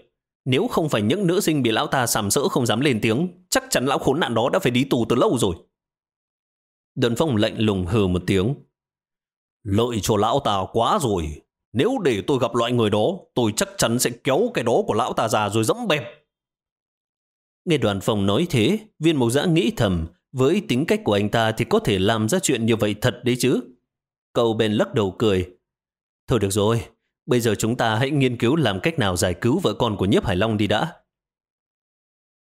Nếu không phải những nữ sinh bị lão ta sàm sỡ không dám lên tiếng, chắc chắn lão khốn nạn đó đã phải đi tù từ lâu rồi. Đơn phong lạnh lùng hừ một tiếng. Lợi cho lão ta quá rồi. Nếu để tôi gặp loại người đó, tôi chắc chắn sẽ kéo cái đó của lão ta già rồi dẫm bẹp. Nghe đoàn phòng nói thế, viên mộc giã nghĩ thầm, với tính cách của anh ta thì có thể làm ra chuyện như vậy thật đấy chứ. Cậu bèn lắc đầu cười. Thôi được rồi, bây giờ chúng ta hãy nghiên cứu làm cách nào giải cứu vợ con của nhiếp Hải Long đi đã.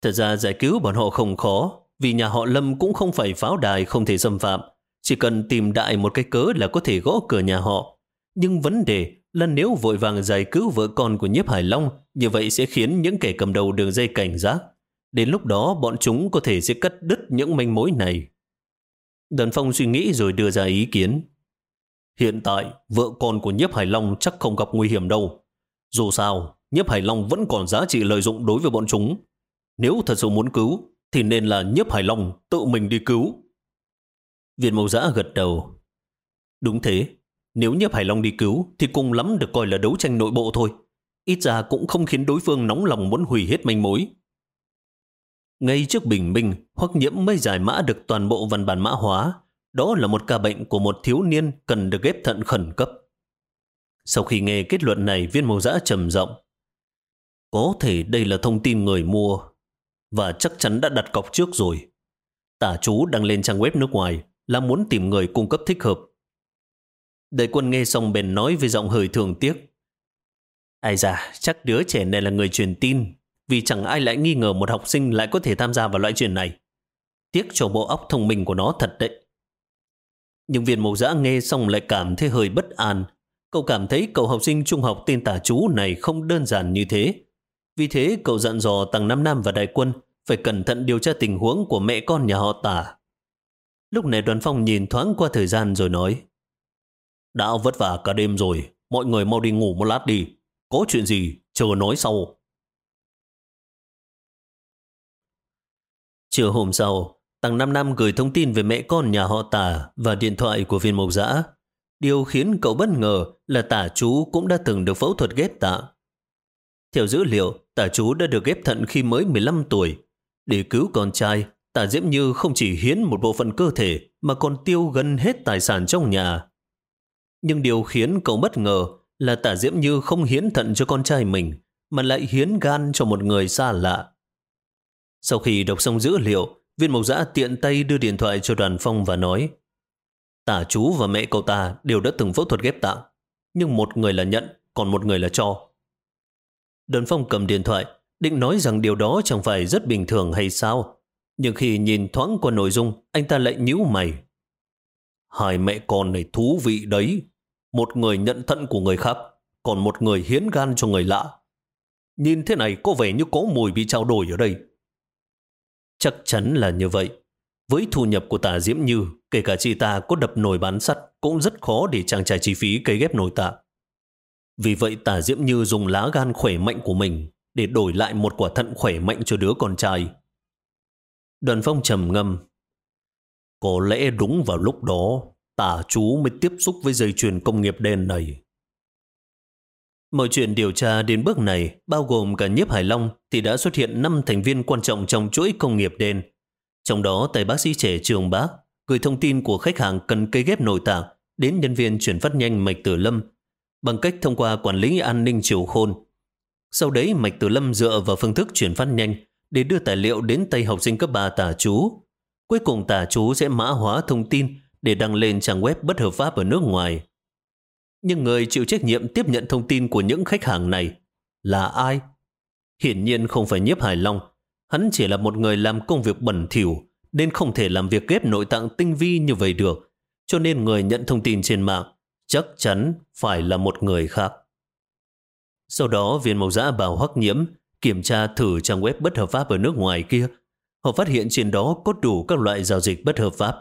Thật ra giải cứu bọn họ không khó, vì nhà họ Lâm cũng không phải pháo đài không thể xâm phạm. Chỉ cần tìm đại một cái cớ là có thể gõ cửa nhà họ. Nhưng vấn đề là nếu vội vàng giải cứu vợ con của nhiếp Hải Long, như vậy sẽ khiến những kẻ cầm đầu đường dây cảnh giác. Đến lúc đó bọn chúng có thể sẽ cắt đứt những manh mối này. Đần phong suy nghĩ rồi đưa ra ý kiến. Hiện tại, vợ con của nhiếp Hải Long chắc không gặp nguy hiểm đâu. Dù sao, nhiếp Hải Long vẫn còn giá trị lợi dụng đối với bọn chúng. Nếu thật sự muốn cứu, thì nên là nhiếp Hải Long tự mình đi cứu. Viên Mậu giã gật đầu. Đúng thế, nếu nhiếp Hải Long đi cứu thì cùng lắm được coi là đấu tranh nội bộ thôi. Ít ra cũng không khiến đối phương nóng lòng muốn hủy hết manh mối. Ngay trước bình minh, Hoắc Nhiễm mới giải mã được toàn bộ văn bản mã hóa. Đó là một ca bệnh của một thiếu niên cần được ghép thận khẩn cấp. Sau khi nghe kết luận này, viên màu giã trầm rộng. Có thể đây là thông tin người mua và chắc chắn đã đặt cọc trước rồi. Tả chú đăng lên trang web nước ngoài là muốn tìm người cung cấp thích hợp. Đại quân nghe xong bèn nói với giọng hơi thường tiếc. Ai da, chắc đứa trẻ này là người truyền tin, vì chẳng ai lại nghi ngờ một học sinh lại có thể tham gia vào loại chuyện này. Tiếc cho bộ óc thông minh của nó thật đấy. Nhưng viên mẫu giã nghe xong lại cảm thấy hơi bất an. Cậu cảm thấy cậu học sinh trung học tên tả chú này không đơn giản như thế. Vì thế cậu dặn dò Tăng Nam Nam và Đại quân phải cẩn thận điều tra tình huống của mẹ con nhà họ tả. Lúc này đoàn phong nhìn thoáng qua thời gian rồi nói đã vất vả cả đêm rồi, mọi người mau đi ngủ một lát đi. Có chuyện gì, chờ nói sau. Chiều hôm sau, Tăng Nam Nam gửi thông tin về mẹ con nhà họ tả và điện thoại của viên mộc giã. Điều khiến cậu bất ngờ là tả chú cũng đã từng được phẫu thuật ghép tạng. Theo dữ liệu, tả chú đã được ghép thận khi mới 15 tuổi. Để cứu con trai, tả Diễm Như không chỉ hiến một bộ phận cơ thể mà còn tiêu gần hết tài sản trong nhà. Nhưng điều khiến cậu bất ngờ là tả Diễm Như không hiến thận cho con trai mình, mà lại hiến gan cho một người xa lạ. Sau khi đọc xong dữ liệu, viên mộc giã tiện tay đưa điện thoại cho đoàn phong và nói Tả chú và mẹ cậu ta đều đã từng phẫu thuật ghép tạng, nhưng một người là nhận, còn một người là cho. Đoàn phong cầm điện thoại, định nói rằng điều đó chẳng phải rất bình thường hay sao. Nhưng khi nhìn thoáng qua nội dung, anh ta lại nhíu mày. Hai mẹ con này thú vị đấy. Một người nhận thận của người khác, còn một người hiến gan cho người lạ. Nhìn thế này có vẻ như có mùi bị trao đổi ở đây. Chắc chắn là như vậy. Với thu nhập của tà Diễm Như, kể cả chị ta có đập nồi bán sắt cũng rất khó để trang trải chi phí cấy ghép nồi tạ. Vì vậy tà Diễm Như dùng lá gan khỏe mạnh của mình để đổi lại một quả thận khỏe mạnh cho đứa con trai. Đoàn phong trầm ngâm. Có lẽ đúng vào lúc đó, Tả chú mới tiếp xúc với dây chuyền công nghiệp đen này. Mọi chuyện điều tra đến bước này, bao gồm cả nhiếp Hải Long, thì đã xuất hiện 5 thành viên quan trọng trong chuỗi công nghiệp đen. Trong đó, tay bác sĩ trẻ Trường Bác gửi thông tin của khách hàng cần cây ghép nội tạng đến nhân viên chuyển phát nhanh Mạch Tử Lâm bằng cách thông qua quản lý an ninh Triều Khôn. Sau đấy, Mạch Tử Lâm dựa vào phương thức chuyển phát nhanh để đưa tài liệu đến tay học sinh cấp 3 tà chú. Cuối cùng tà chú sẽ mã hóa thông tin để đăng lên trang web bất hợp pháp ở nước ngoài. Nhưng người chịu trách nhiệm tiếp nhận thông tin của những khách hàng này là ai? Hiển nhiên không phải nhiếp Hải Long. Hắn chỉ là một người làm công việc bẩn thỉu, nên không thể làm việc ghép nội tạng tinh vi như vậy được. Cho nên người nhận thông tin trên mạng chắc chắn phải là một người khác. Sau đó, viên mộc giã bảo hoắc nhiễm kiểm tra thử trang web bất hợp pháp ở nước ngoài kia. Họ phát hiện trên đó có đủ các loại giao dịch bất hợp pháp.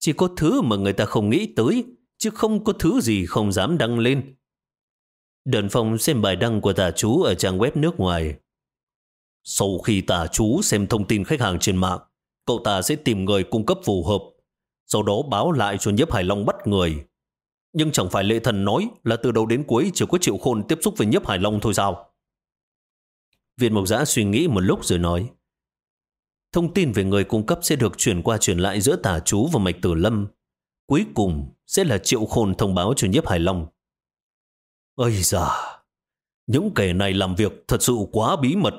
Chỉ có thứ mà người ta không nghĩ tới, chứ không có thứ gì không dám đăng lên. Đơn phong xem bài đăng của tà chú ở trang web nước ngoài. Sau khi tà chú xem thông tin khách hàng trên mạng, cậu ta sẽ tìm người cung cấp phù hợp, sau đó báo lại cho nhấp Hải Long bắt người. Nhưng chẳng phải lệ thần nói là từ đầu đến cuối chỉ có triệu khôn tiếp xúc với nhấp Hải Long thôi sao? Viên Mộc Giã suy nghĩ một lúc rồi nói. Thông tin về người cung cấp sẽ được chuyển qua chuyển lại giữa tả chú và mạch tử lâm. Cuối cùng sẽ là triệu khôn thông báo cho nhiếp Hải Long. Ây da, những kẻ này làm việc thật sự quá bí mật.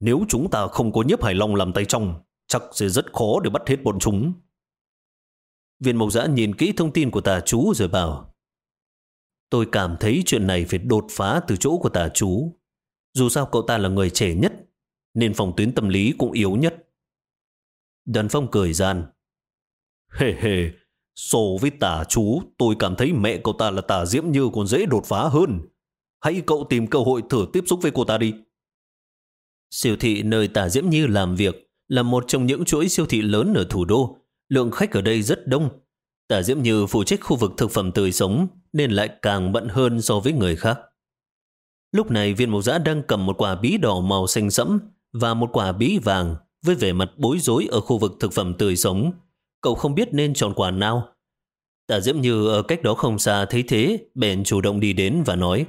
Nếu chúng ta không có nhiếp Hải Long làm tay trong, chắc sẽ rất khó để bắt hết bọn chúng. Viên Mộc Giã nhìn kỹ thông tin của tà chú rồi bảo Tôi cảm thấy chuyện này phải đột phá từ chỗ của tà chú. Dù sao cậu ta là người trẻ nhất, nên phòng tuyến tâm lý cũng yếu nhất. Đoàn phong cười gian. Hề hề, so với tà chú, tôi cảm thấy mẹ cậu ta là tà diễm như còn dễ đột phá hơn. Hãy cậu tìm cơ hội thử tiếp xúc với cô ta đi. Siêu thị nơi tà diễm như làm việc là một trong những chuỗi siêu thị lớn ở thủ đô. Lượng khách ở đây rất đông. Tà diễm như phụ trách khu vực thực phẩm tươi sống nên lại càng bận hơn so với người khác. Lúc này viên mục giã đang cầm một quả bí đỏ màu xanh sẫm và một quả bí vàng với vẻ mặt bối rối ở khu vực thực phẩm tươi sống. Cậu không biết nên chọn quả nào. Tả Diễm Như ở cách đó không xa thấy thế, bèn chủ động đi đến và nói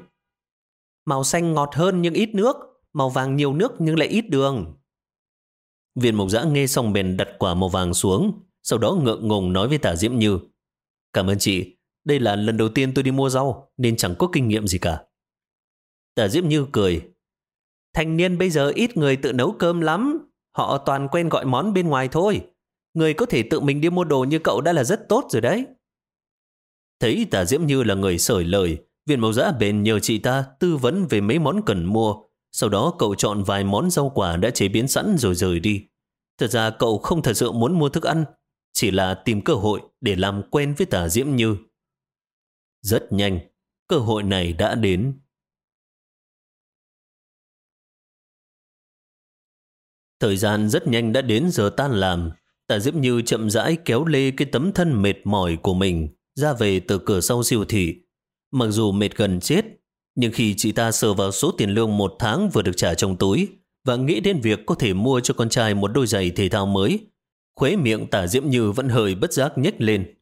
Màu xanh ngọt hơn nhưng ít nước, màu vàng nhiều nước nhưng lại ít đường. Viên Mộc giã nghe xong bèn đặt quả màu vàng xuống, sau đó ngượng ngùng nói với tả Diễm Như Cảm ơn chị, đây là lần đầu tiên tôi đi mua rau nên chẳng có kinh nghiệm gì cả. Tả Diễm Như cười. Thanh niên bây giờ ít người tự nấu cơm lắm. Họ toàn quen gọi món bên ngoài thôi. Người có thể tự mình đi mua đồ như cậu đã là rất tốt rồi đấy. Thấy Tả Diễm Như là người sởi lời, viên mẫu giã bền nhờ chị ta tư vấn về mấy món cần mua. Sau đó cậu chọn vài món rau quả đã chế biến sẵn rồi rời đi. Thật ra cậu không thật sự muốn mua thức ăn, chỉ là tìm cơ hội để làm quen với Tả Diễm Như. Rất nhanh, cơ hội này đã đến. Thời gian rất nhanh đã đến giờ tan làm. Tả Diễm Như chậm rãi kéo lê cái tấm thân mệt mỏi của mình ra về từ cửa sau siêu thị. Mặc dù mệt gần chết, nhưng khi chị ta sờ vào số tiền lương một tháng vừa được trả trong túi và nghĩ đến việc có thể mua cho con trai một đôi giày thể thao mới, khuế miệng tả Diễm Như vẫn hơi bất giác nhếch lên.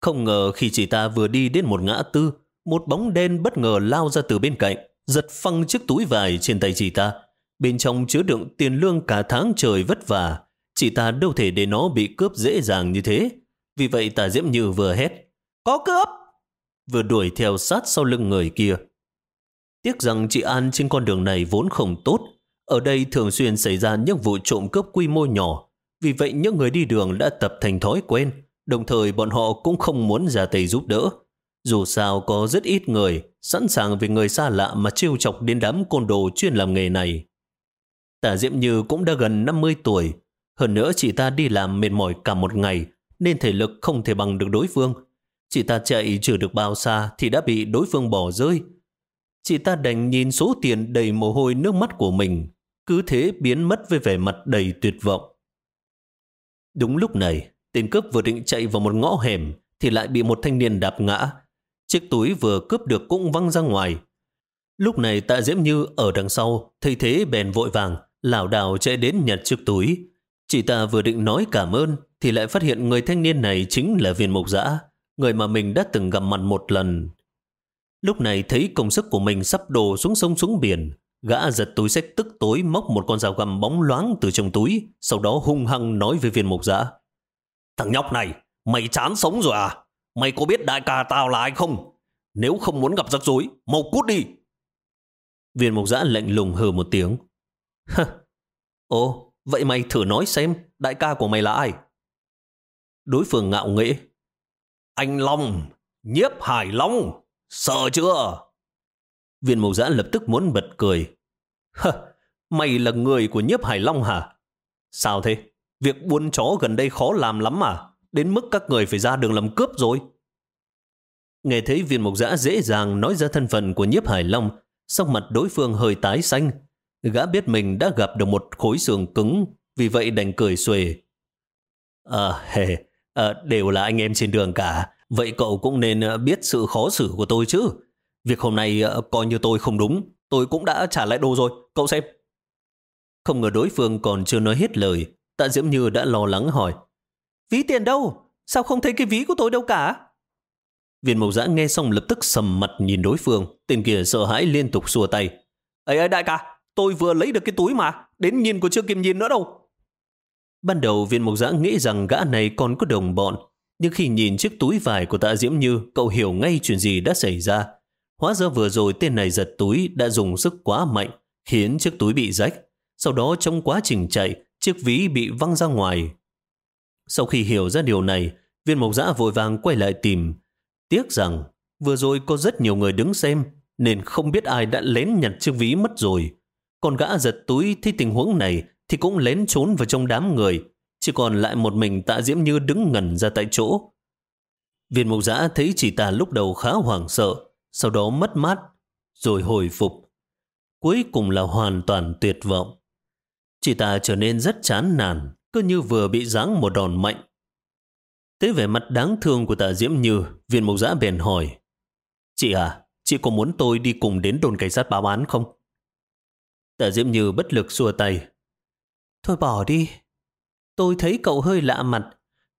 Không ngờ khi chị ta vừa đi đến một ngã tư, một bóng đen bất ngờ lao ra từ bên cạnh, giật phăng chiếc túi vải trên tay chị ta, Bên trong chứa đựng tiền lương cả tháng trời vất vả. chỉ ta đâu thể để nó bị cướp dễ dàng như thế. Vì vậy tà Diễm Như vừa hét. Có cướp! Vừa đuổi theo sát sau lưng người kia. Tiếc rằng chị An trên con đường này vốn không tốt. Ở đây thường xuyên xảy ra những vụ trộm cướp quy mô nhỏ. Vì vậy những người đi đường đã tập thành thói quen. Đồng thời bọn họ cũng không muốn ra tay giúp đỡ. Dù sao có rất ít người sẵn sàng vì người xa lạ mà trêu chọc đến đám côn đồ chuyên làm nghề này. Tả Diệm Như cũng đã gần 50 tuổi. Hơn nữa chị ta đi làm mệt mỏi cả một ngày nên thể lực không thể bằng được đối phương. Chị ta chạy chưa được bao xa thì đã bị đối phương bỏ rơi. Chị ta đành nhìn số tiền đầy mồ hôi nước mắt của mình, cứ thế biến mất với vẻ mặt đầy tuyệt vọng. Đúng lúc này, tên cướp vừa định chạy vào một ngõ hẻm thì lại bị một thanh niên đạp ngã. Chiếc túi vừa cướp được cũng văng ra ngoài. Lúc này tạ diễm như ở đằng sau, thấy thế bèn vội vàng, lảo đảo chạy đến nhặt chiếc túi. Chị ta vừa định nói cảm ơn thì lại phát hiện người thanh niên này chính là viên mục Dã, người mà mình đã từng gặp mặt một lần. Lúc này thấy công sức của mình sắp đổ xuống sông xuống biển, gã giật túi sách tức tối móc một con dao găm bóng loáng từ trong túi, sau đó hung hăng nói với viên mục Dã: Thằng nhóc này, mày chán sống rồi à? Mày có biết đại ca tao là ai không? Nếu không muốn gặp rắc rối, mau cút đi. Viên mục Dã lạnh lùng hừ một tiếng. Ồ, vậy mày thử nói xem, đại ca của mày là ai? Đối phương ngạo nghễ. Anh Long, nhiếp hải Long, sợ chưa? Viên Mộc giã lập tức muốn bật cười. Hơ, mày là người của nhiếp hải Long hả? Sao thế? Việc buôn chó gần đây khó làm lắm à? Đến mức các người phải ra đường làm cướp rồi. Nghe thấy viên Mộc giã dễ dàng nói ra thân phận của nhiếp hải long, sắc mặt đối phương hơi tái xanh. Gã biết mình đã gặp được một khối xương cứng, vì vậy đành cười xuề. À, hề, à, đều là anh em trên đường cả. Vậy cậu cũng nên à, biết sự khó xử của tôi chứ. Việc hôm nay à, coi như tôi không đúng, tôi cũng đã trả lại đồ rồi, cậu xem. Không ngờ đối phương còn chưa nói hết lời, tạ Diễm Như đã lo lắng hỏi. Ví tiền đâu? Sao không thấy cái ví của tôi đâu cả? Viên mộc giã nghe xong lập tức sầm mặt nhìn đối phương. Tên kia sợ hãi liên tục xua tay. ấy ấy đại ca, tôi vừa lấy được cái túi mà. Đến nhìn của chưa kịp nhìn nữa đâu. Ban đầu viên mộc giã nghĩ rằng gã này còn có đồng bọn. Nhưng khi nhìn chiếc túi vải của tạ Diễm Như, cậu hiểu ngay chuyện gì đã xảy ra. Hóa ra vừa rồi tên này giật túi đã dùng sức quá mạnh, khiến chiếc túi bị rách. Sau đó trong quá trình chạy, chiếc ví bị văng ra ngoài. Sau khi hiểu ra điều này, viên mộc giã vội vàng quay lại tìm, Tiếc rằng vừa rồi có rất nhiều người đứng xem nên không biết ai đã lén nhặt chiếc ví mất rồi. Còn gã giật túi thấy tình huống này thì cũng lén trốn vào trong đám người. Chỉ còn lại một mình tạ diễm như đứng ngẩn ra tại chỗ. Viên mục giã thấy chỉ ta lúc đầu khá hoảng sợ, sau đó mất mát, rồi hồi phục. Cuối cùng là hoàn toàn tuyệt vọng. chỉ ta trở nên rất chán nản, cứ như vừa bị giáng một đòn mạnh. Tới vẻ mặt đáng thương của tạ Diễm Như, viên mục giã bèn hỏi. Chị à, chị có muốn tôi đi cùng đến đồn cảnh sát báo án không? Tạ Diễm Như bất lực xua tay. Thôi bỏ đi. Tôi thấy cậu hơi lạ mặt.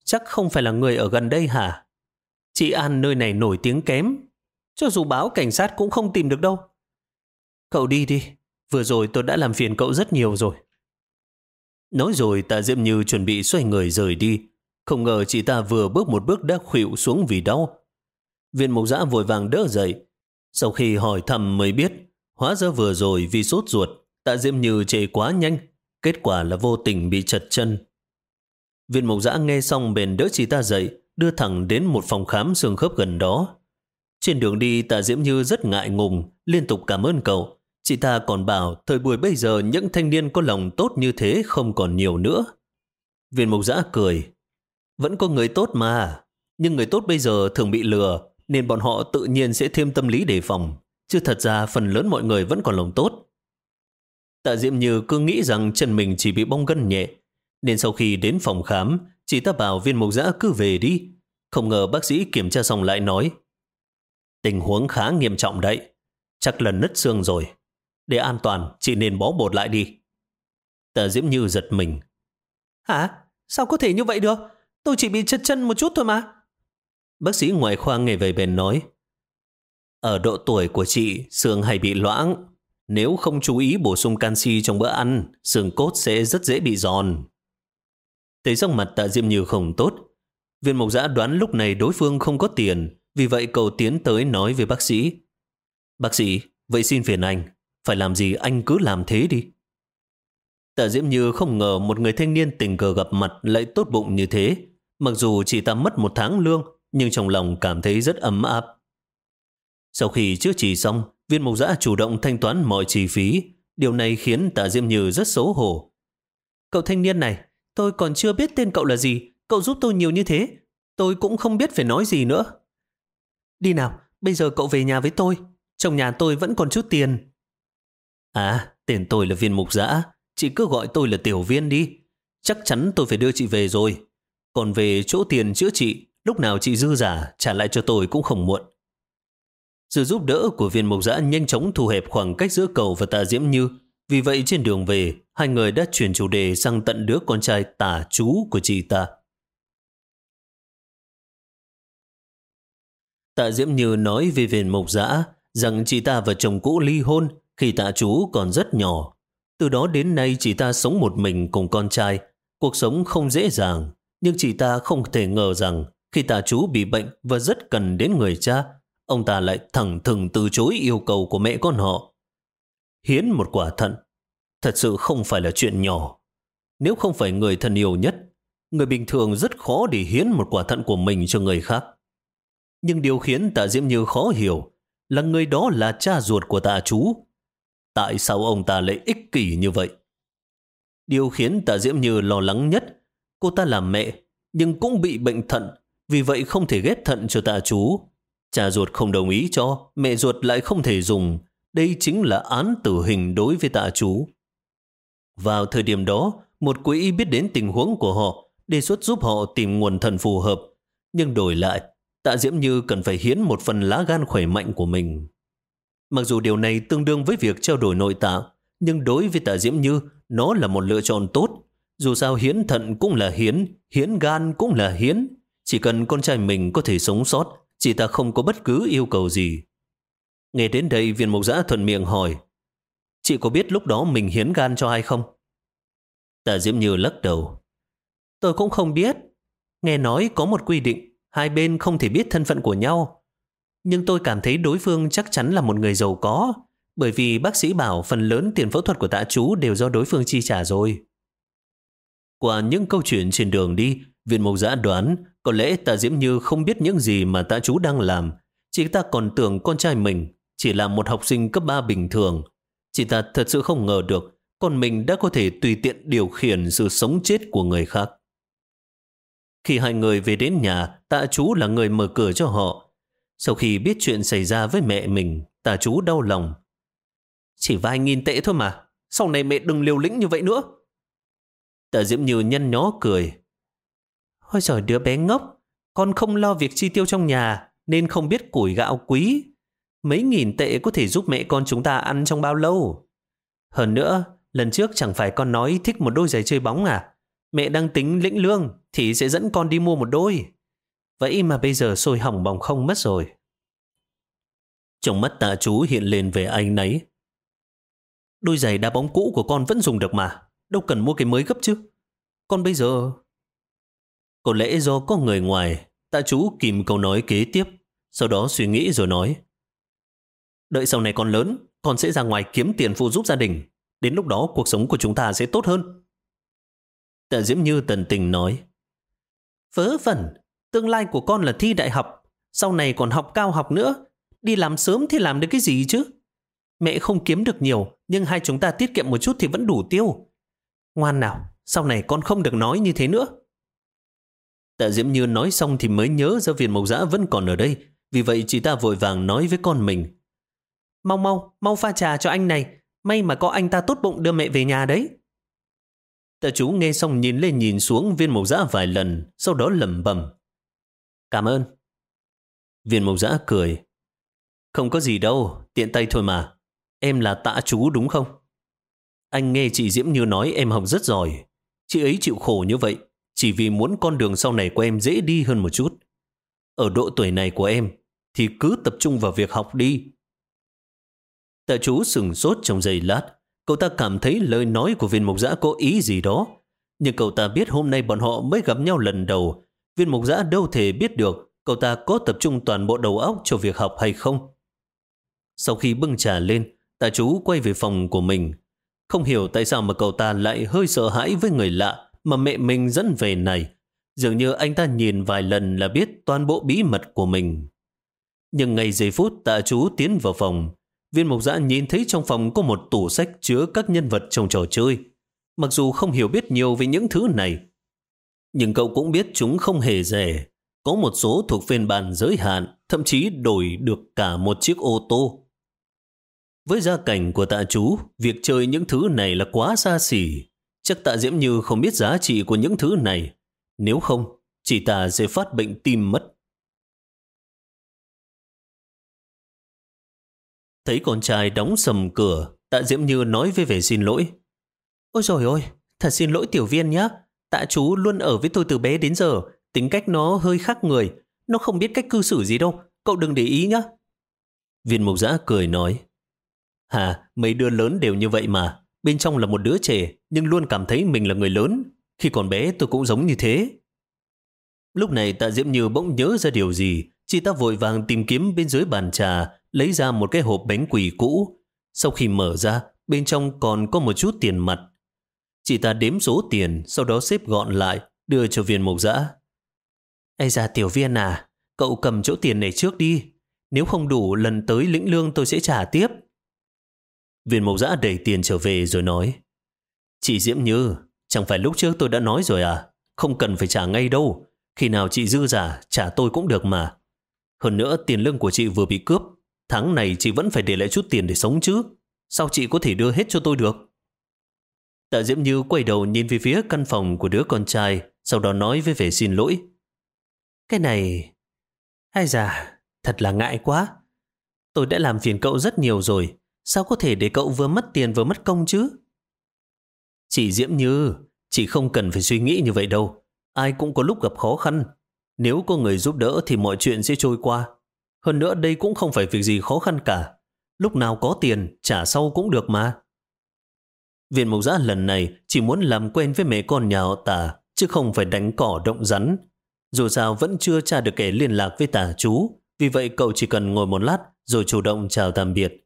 Chắc không phải là người ở gần đây hả? Chị An nơi này nổi tiếng kém. Cho dù báo cảnh sát cũng không tìm được đâu. Cậu đi đi. Vừa rồi tôi đã làm phiền cậu rất nhiều rồi. Nói rồi tạ Diễm Như chuẩn bị xoay người rời đi. Không ngờ chị ta vừa bước một bước đã khuỵu xuống vì đau. Viên mục giã vội vàng đỡ dậy. Sau khi hỏi thăm mới biết, hóa ra vừa rồi vì sốt ruột, tạ diễm như chạy quá nhanh, kết quả là vô tình bị chật chân. Viên mộc giã nghe xong bền đỡ chị ta dậy, đưa thẳng đến một phòng khám xương khớp gần đó. Trên đường đi tạ diễm như rất ngại ngùng, liên tục cảm ơn cậu. Chị ta còn bảo thời buổi bây giờ những thanh niên có lòng tốt như thế không còn nhiều nữa. Viên mộc giã cười, vẫn có người tốt mà, nhưng người tốt bây giờ thường bị lừa, nên bọn họ tự nhiên sẽ thêm tâm lý đề phòng. Chứ thật ra phần lớn mọi người vẫn còn lòng tốt. Tạ Diệm Như cứ nghĩ rằng chân mình chỉ bị bong gân nhẹ, nên sau khi đến phòng khám, chị ta bảo viên mục giã cứ về đi. Không ngờ bác sĩ kiểm tra xong lại nói, tình huống khá nghiêm trọng đấy, chắc là nứt xương rồi. Để an toàn, chị nên bó bột lại đi. Tạ Diễm Như giật mình. Hả? Sao có thể như vậy được? Tôi chỉ bị chật chân một chút thôi mà. Bác sĩ ngoại khoa nghề về bền nói. Ở độ tuổi của chị, xương hay bị loãng. Nếu không chú ý bổ sung canxi trong bữa ăn, xương cốt sẽ rất dễ bị giòn. Thấy sắc mặt tạ Diệm Như không tốt, viên mộc giã đoán lúc này đối phương không có tiền, vì vậy cậu tiến tới nói với bác sĩ. Bác sĩ, vậy xin phiền anh, phải làm gì anh cứ làm thế đi. Tạ Diễm Như không ngờ một người thanh niên tình cờ gặp mặt lại tốt bụng như thế. Mặc dù chỉ tạm mất một tháng lương, nhưng trong lòng cảm thấy rất ấm áp. Sau khi chữa trị xong, viên mục giã chủ động thanh toán mọi chi phí. Điều này khiến Tạ Diễm Như rất xấu hổ. Cậu thanh niên này, tôi còn chưa biết tên cậu là gì. Cậu giúp tôi nhiều như thế. Tôi cũng không biết phải nói gì nữa. Đi nào, bây giờ cậu về nhà với tôi. Trong nhà tôi vẫn còn chút tiền. À, tên tôi là viên mục giã. Chị cứ gọi tôi là tiểu viên đi. Chắc chắn tôi phải đưa chị về rồi. Còn về chỗ tiền chữa trị, lúc nào chị dư giả trả lại cho tôi cũng không muộn. Sự giúp đỡ của viên mộc giã nhanh chóng thu hẹp khoảng cách giữa cầu và tạ diễm như. Vì vậy trên đường về, hai người đã chuyển chủ đề sang tận đứa con trai tả chú của chị ta. Tạ Diễm Như nói về viên mộc giã rằng chị ta và chồng cũ ly hôn khi tạ chú còn rất nhỏ. Từ đó đến nay chị ta sống một mình cùng con trai. Cuộc sống không dễ dàng, nhưng chị ta không thể ngờ rằng khi tạ chú bị bệnh và rất cần đến người cha, ông ta lại thẳng thừng từ chối yêu cầu của mẹ con họ. Hiến một quả thận, thật sự không phải là chuyện nhỏ. Nếu không phải người thân yêu nhất, người bình thường rất khó để hiến một quả thận của mình cho người khác. Nhưng điều khiến tạ Diễm Như khó hiểu là người đó là cha ruột của tạ chú. Tại sao ông ta lại ích kỷ như vậy? Điều khiến tạ Diễm Như lo lắng nhất, cô ta là mẹ, nhưng cũng bị bệnh thận, vì vậy không thể ghép thận cho tạ chú. Cha ruột không đồng ý cho, mẹ ruột lại không thể dùng. Đây chính là án tử hình đối với tạ chú. Vào thời điểm đó, một quỹ biết đến tình huống của họ, đề xuất giúp họ tìm nguồn thần phù hợp. Nhưng đổi lại, tạ Diễm Như cần phải hiến một phần lá gan khỏe mạnh của mình. Mặc dù điều này tương đương với việc trao đổi nội tạng, nhưng đối với tạ Diễm Như, nó là một lựa chọn tốt. Dù sao hiến thận cũng là hiến, hiến gan cũng là hiến. Chỉ cần con trai mình có thể sống sót, chị ta không có bất cứ yêu cầu gì. Nghe đến đây viên mục giã thuần miệng hỏi, chị có biết lúc đó mình hiến gan cho ai không? Tạ Diễm Như lắc đầu. Tôi cũng không biết. Nghe nói có một quy định, hai bên không thể biết thân phận của nhau. Nhưng tôi cảm thấy đối phương chắc chắn là một người giàu có, bởi vì bác sĩ bảo phần lớn tiền phẫu thuật của tạ chú đều do đối phương chi trả rồi. Qua những câu chuyện trên đường đi, Viện Mộc Giã đoán có lẽ tạ Diễm Như không biết những gì mà tạ chú đang làm. Chị ta còn tưởng con trai mình chỉ là một học sinh cấp 3 bình thường. Chị ta thật sự không ngờ được con mình đã có thể tùy tiện điều khiển sự sống chết của người khác. Khi hai người về đến nhà, tạ chú là người mở cửa cho họ. Sau khi biết chuyện xảy ra với mẹ mình, tạ chú đau lòng. Chỉ vài nghìn tệ thôi mà, sau này mẹ đừng liều lĩnh như vậy nữa. Tạ Diễm Như nhăn nhó cười. Ôi giời đứa bé ngốc, con không lo việc chi tiêu trong nhà nên không biết củi gạo quý. Mấy nghìn tệ có thể giúp mẹ con chúng ta ăn trong bao lâu? Hơn nữa, lần trước chẳng phải con nói thích một đôi giày chơi bóng à? Mẹ đang tính lĩnh lương thì sẽ dẫn con đi mua một đôi. Vậy mà bây giờ sôi hỏng bỏng không mất rồi. Trong mắt tạ chú hiện lên về anh nấy. Đôi giày đá bóng cũ của con vẫn dùng được mà. Đâu cần mua cái mới gấp chứ. Con bây giờ... Có lẽ do có người ngoài, tạ chú kìm câu nói kế tiếp, sau đó suy nghĩ rồi nói. Đợi sau này con lớn, con sẽ ra ngoài kiếm tiền phụ giúp gia đình. Đến lúc đó cuộc sống của chúng ta sẽ tốt hơn. Tạ Diễm Như tần tình nói. Vớ vẩn, tương lai của con là thi đại học, sau này còn học cao học nữa. Đi làm sớm thì làm được cái gì chứ? Mẹ không kiếm được nhiều, nhưng hai chúng ta tiết kiệm một chút thì vẫn đủ tiêu. Ngoan nào, sau này con không được nói như thế nữa. Tạ Diễm Như nói xong thì mới nhớ ra viên mộc giã vẫn còn ở đây. Vì vậy chị ta vội vàng nói với con mình. Mau mau, mau pha trà cho anh này. May mà có anh ta tốt bụng đưa mẹ về nhà đấy. Tạ chú nghe xong nhìn lên nhìn xuống viên mộc giã vài lần, sau đó lẩm bẩm. Cảm ơn. Viên mộc giã cười. Không có gì đâu, tiện tay thôi mà. Em là tạ chú đúng không? Anh nghe chị Diễm Như nói em học rất giỏi. Chị ấy chịu khổ như vậy, chỉ vì muốn con đường sau này của em dễ đi hơn một chút. Ở độ tuổi này của em, thì cứ tập trung vào việc học đi. Tạ chú sừng sốt trong giây lát. Cậu ta cảm thấy lời nói của viên mục giã có ý gì đó. Nhưng cậu ta biết hôm nay bọn họ mới gặp nhau lần đầu. Viên mục giã đâu thể biết được cậu ta có tập trung toàn bộ đầu óc cho việc học hay không. Sau khi bưng trà lên, tạ chú quay về phòng của mình. Không hiểu tại sao mà cậu ta lại hơi sợ hãi với người lạ mà mẹ mình dẫn về này. Dường như anh ta nhìn vài lần là biết toàn bộ bí mật của mình. Nhưng ngày giây phút tạ chú tiến vào phòng, viên mộc dã nhìn thấy trong phòng có một tủ sách chứa các nhân vật trong trò chơi. Mặc dù không hiểu biết nhiều về những thứ này, nhưng cậu cũng biết chúng không hề rẻ. Có một số thuộc phiên bản giới hạn, thậm chí đổi được cả một chiếc ô tô. Với gia cảnh của tạ chú, việc chơi những thứ này là quá xa xỉ. Chắc tạ Diễm Như không biết giá trị của những thứ này. Nếu không, chị ta sẽ phát bệnh tim mất. Thấy con trai đóng sầm cửa, tạ Diễm Như nói với vẻ xin lỗi. Ôi trời ơi, thật xin lỗi tiểu viên nhé. Tạ chú luôn ở với tôi từ bé đến giờ, tính cách nó hơi khác người. Nó không biết cách cư xử gì đâu, cậu đừng để ý nhé. Viên mục giã cười nói. Hà, mấy đứa lớn đều như vậy mà. Bên trong là một đứa trẻ, nhưng luôn cảm thấy mình là người lớn. Khi còn bé tôi cũng giống như thế. Lúc này tạ Diễm Như bỗng nhớ ra điều gì. Chị ta vội vàng tìm kiếm bên dưới bàn trà, lấy ra một cái hộp bánh quỳ cũ. Sau khi mở ra, bên trong còn có một chút tiền mặt. Chị ta đếm số tiền, sau đó xếp gọn lại, đưa cho viên mộc dã. Ây da tiểu viên à, cậu cầm chỗ tiền này trước đi. Nếu không đủ, lần tới lĩnh lương tôi sẽ trả tiếp. Viên mộc giã đẩy tiền trở về rồi nói Chị Diễm Như, chẳng phải lúc trước tôi đã nói rồi à? Không cần phải trả ngay đâu. Khi nào chị dư giả, trả tôi cũng được mà. Hơn nữa, tiền lương của chị vừa bị cướp. Tháng này chị vẫn phải để lại chút tiền để sống chứ. Sao chị có thể đưa hết cho tôi được? Tạ Diễm Như quay đầu nhìn về phía căn phòng của đứa con trai, sau đó nói với vẻ xin lỗi. Cái này... Hay già, thật là ngại quá. Tôi đã làm phiền cậu rất nhiều rồi. Sao có thể để cậu vừa mất tiền vừa mất công chứ? Chị Diễm Như, chị không cần phải suy nghĩ như vậy đâu. Ai cũng có lúc gặp khó khăn. Nếu có người giúp đỡ thì mọi chuyện sẽ trôi qua. Hơn nữa đây cũng không phải việc gì khó khăn cả. Lúc nào có tiền, trả sau cũng được mà. Viện Mộc Giã lần này chỉ muốn làm quen với mẹ con nhà họ tà, chứ không phải đánh cỏ động rắn. Dù sao vẫn chưa tra được kẻ liên lạc với tà chú, vì vậy cậu chỉ cần ngồi một lát rồi chủ động chào tạm biệt.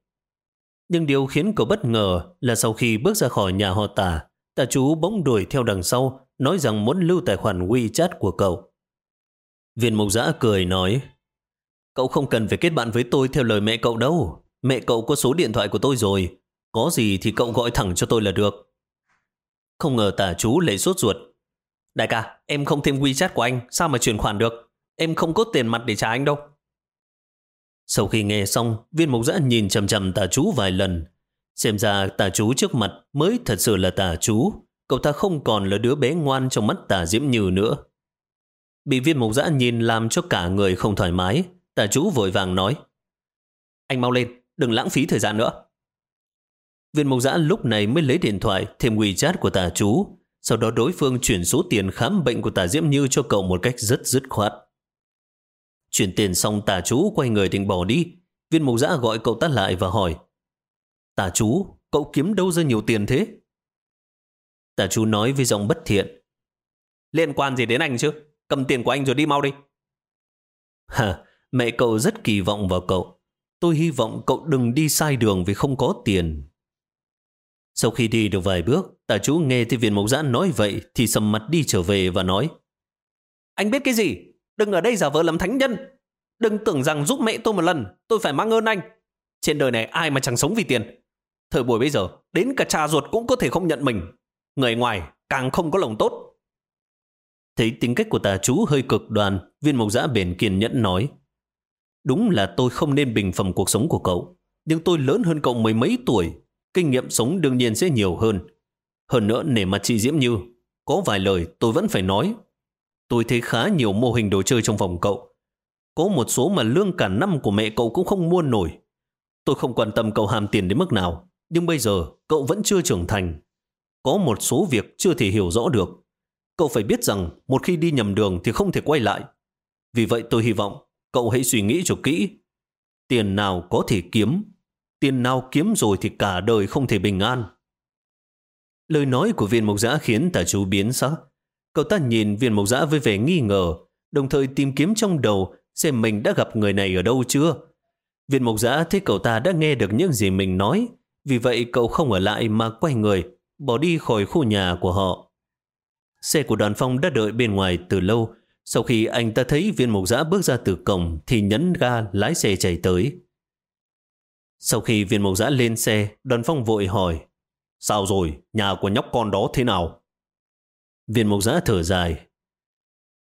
Nhưng điều khiến cậu bất ngờ là sau khi bước ra khỏi nhà họ tả, tà chú bỗng đuổi theo đằng sau, nói rằng muốn lưu tài khoản WeChat của cậu. Viên mục giã cười nói, Cậu không cần phải kết bạn với tôi theo lời mẹ cậu đâu. Mẹ cậu có số điện thoại của tôi rồi. Có gì thì cậu gọi thẳng cho tôi là được. Không ngờ tà chú lại sốt ruột. Đại ca, em không thêm WeChat của anh, sao mà chuyển khoản được? Em không có tiền mặt để trả anh đâu. Sau khi nghe xong, viên mục giã nhìn chầm chầm tà chú vài lần. Xem ra tà chú trước mặt mới thật sự là tà chú. Cậu ta không còn là đứa bé ngoan trong mắt tà diễm như nữa. Bị viên mục giã nhìn làm cho cả người không thoải mái. Tà chú vội vàng nói. Anh mau lên, đừng lãng phí thời gian nữa. Viên mục giã lúc này mới lấy điện thoại thêm WeChat của tà chú. Sau đó đối phương chuyển số tiền khám bệnh của tà Diễm Như cho cậu một cách rất dứt khoát. Chuyển tiền xong tà chú quay người định bỏ đi. Viên mục giã gọi cậu ta lại và hỏi. Tà chú, cậu kiếm đâu ra nhiều tiền thế? Tà chú nói với giọng bất thiện. Liên quan gì đến anh chứ? Cầm tiền của anh rồi đi mau đi. Hả, mẹ cậu rất kỳ vọng vào cậu. Tôi hy vọng cậu đừng đi sai đường vì không có tiền. Sau khi đi được vài bước, tà chú nghe thì viên mộc giã nói vậy thì sầm mặt đi trở về và nói Anh biết cái gì? Đừng ở đây giả vờ làm thánh nhân. Đừng tưởng rằng giúp mẹ tôi một lần, tôi phải mang ơn anh. Trên đời này ai mà chẳng sống vì tiền. Thời buổi bây giờ, đến cả cha ruột cũng có thể không nhận mình. Người ngoài càng không có lòng tốt. Thấy tính cách của tà chú hơi cực đoan, viên mộc giã bền kiên nhẫn nói. Đúng là tôi không nên bình phẩm cuộc sống của cậu, nhưng tôi lớn hơn cậu mấy mấy tuổi. Kinh nghiệm sống đương nhiên sẽ nhiều hơn. Hơn nữa, nể mặt chị Diễm Như, có vài lời tôi vẫn phải nói Tôi thấy khá nhiều mô hình đồ chơi trong phòng cậu. Có một số mà lương cả năm của mẹ cậu cũng không mua nổi. Tôi không quan tâm cậu hàm tiền đến mức nào, nhưng bây giờ cậu vẫn chưa trưởng thành. Có một số việc chưa thể hiểu rõ được. Cậu phải biết rằng một khi đi nhầm đường thì không thể quay lại. Vì vậy tôi hy vọng cậu hãy suy nghĩ cho kỹ. Tiền nào có thể kiếm, Tiền nào kiếm rồi thì cả đời không thể bình an. Lời nói của viên mộc giã khiến tà chú biến sắc. Cậu ta nhìn viên mộc giã với vẻ nghi ngờ, đồng thời tìm kiếm trong đầu xem mình đã gặp người này ở đâu chưa. Viên mộc giã thấy cậu ta đã nghe được những gì mình nói, vì vậy cậu không ở lại mà quay người, bỏ đi khỏi khu nhà của họ. Xe của đoàn phong đã đợi bên ngoài từ lâu. Sau khi anh ta thấy viên mộc giã bước ra từ cổng thì nhấn ga lái xe chạy tới. Sau khi viên mộc giã lên xe, đoàn phong vội hỏi Sao rồi, nhà của nhóc con đó thế nào? Viên mộc giã thở dài.